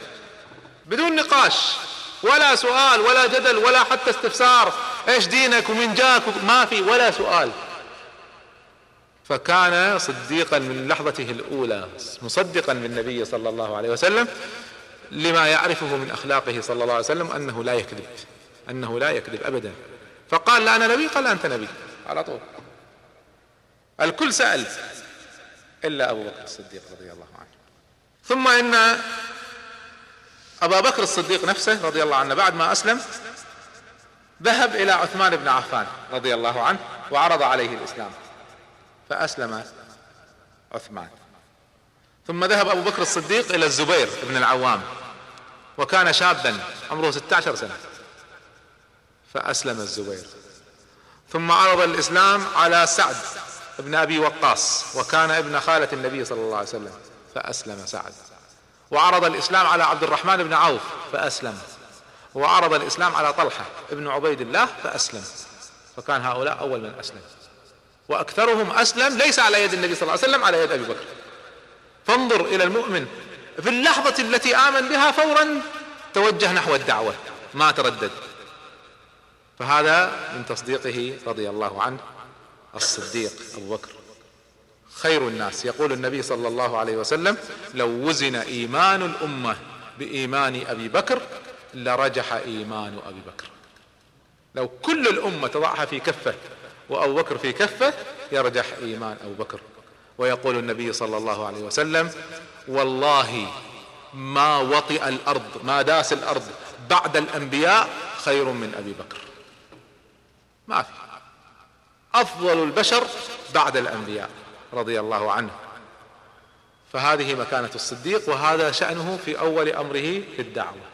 بدون نقاش ولا سؤال ولا جدل ولا حتى استفسار. إيش دينك ومن جاك؟ ما في ولا سؤال. فكان صديقا من لحظته الأولى مصدقا بالنبي صلى الله عليه وسلم لما يعرفه من أخلاقه صلى الله عليه وسلم أنه لا يكذب أنه لا يكذب ابدا. فقال لا أنا نبي. قال أنت نبي. على طول. الكل سأل إلا أبو بكر الصديق رضي الله عنه. ثم إن أبا بكر الصديق نفسه رضي الله عنه بعد ما أسلم ذهب إلى عثمان بن عفان رضي الله عنه وعرض عليه الإسلام فأسلم عثمان. ثم ذهب أبو بكر الصديق إلى الزبير بن العوام وكان شابا عمره 16 سنة. فأسلم الزبير. ثم عرض الإسلام على سعد بن أبي وقاص وكان ابن خالة النبي صلى الله عليه وسلم فأسلم سعد. وعرض الإسلام على عبد الرحمن بن عوف فأسلم. وعرض الإسلام على طلحة ابن عبيد الله فأسلم. فكان هؤلاء أول من أسلم. وأكثرهم أسلم ليس على يد النبي صلى الله عليه وسلم على يد أبي بكر. فانظر إلى المؤمن في اللحظة التي آمن بها فورا توجه نحو الدعوة ما تردد. فهذا من تصديقه رضي الله عنه الصديق أبو بكر. خير الناس. يقول النبي صلى الله عليه وسلم لو وزن إيمان الأمة بإيمان أبي بكر لرجح إيمان أبي بكر. لو كل الأمة تضعها في كفة وأبو بكر في كفة يرجح إيمان أبو بكر. ويقول النبي صلى الله عليه وسلم والله ما وطئ الأرض ما داس الأرض بعد الأنبياء خير من أبي بكر. ما في. أفضل البشر بعد الأنبياء. رضي الله عنه. فهذه مكانة الصديق وهذا شأنه في أول أمره في الدعوة.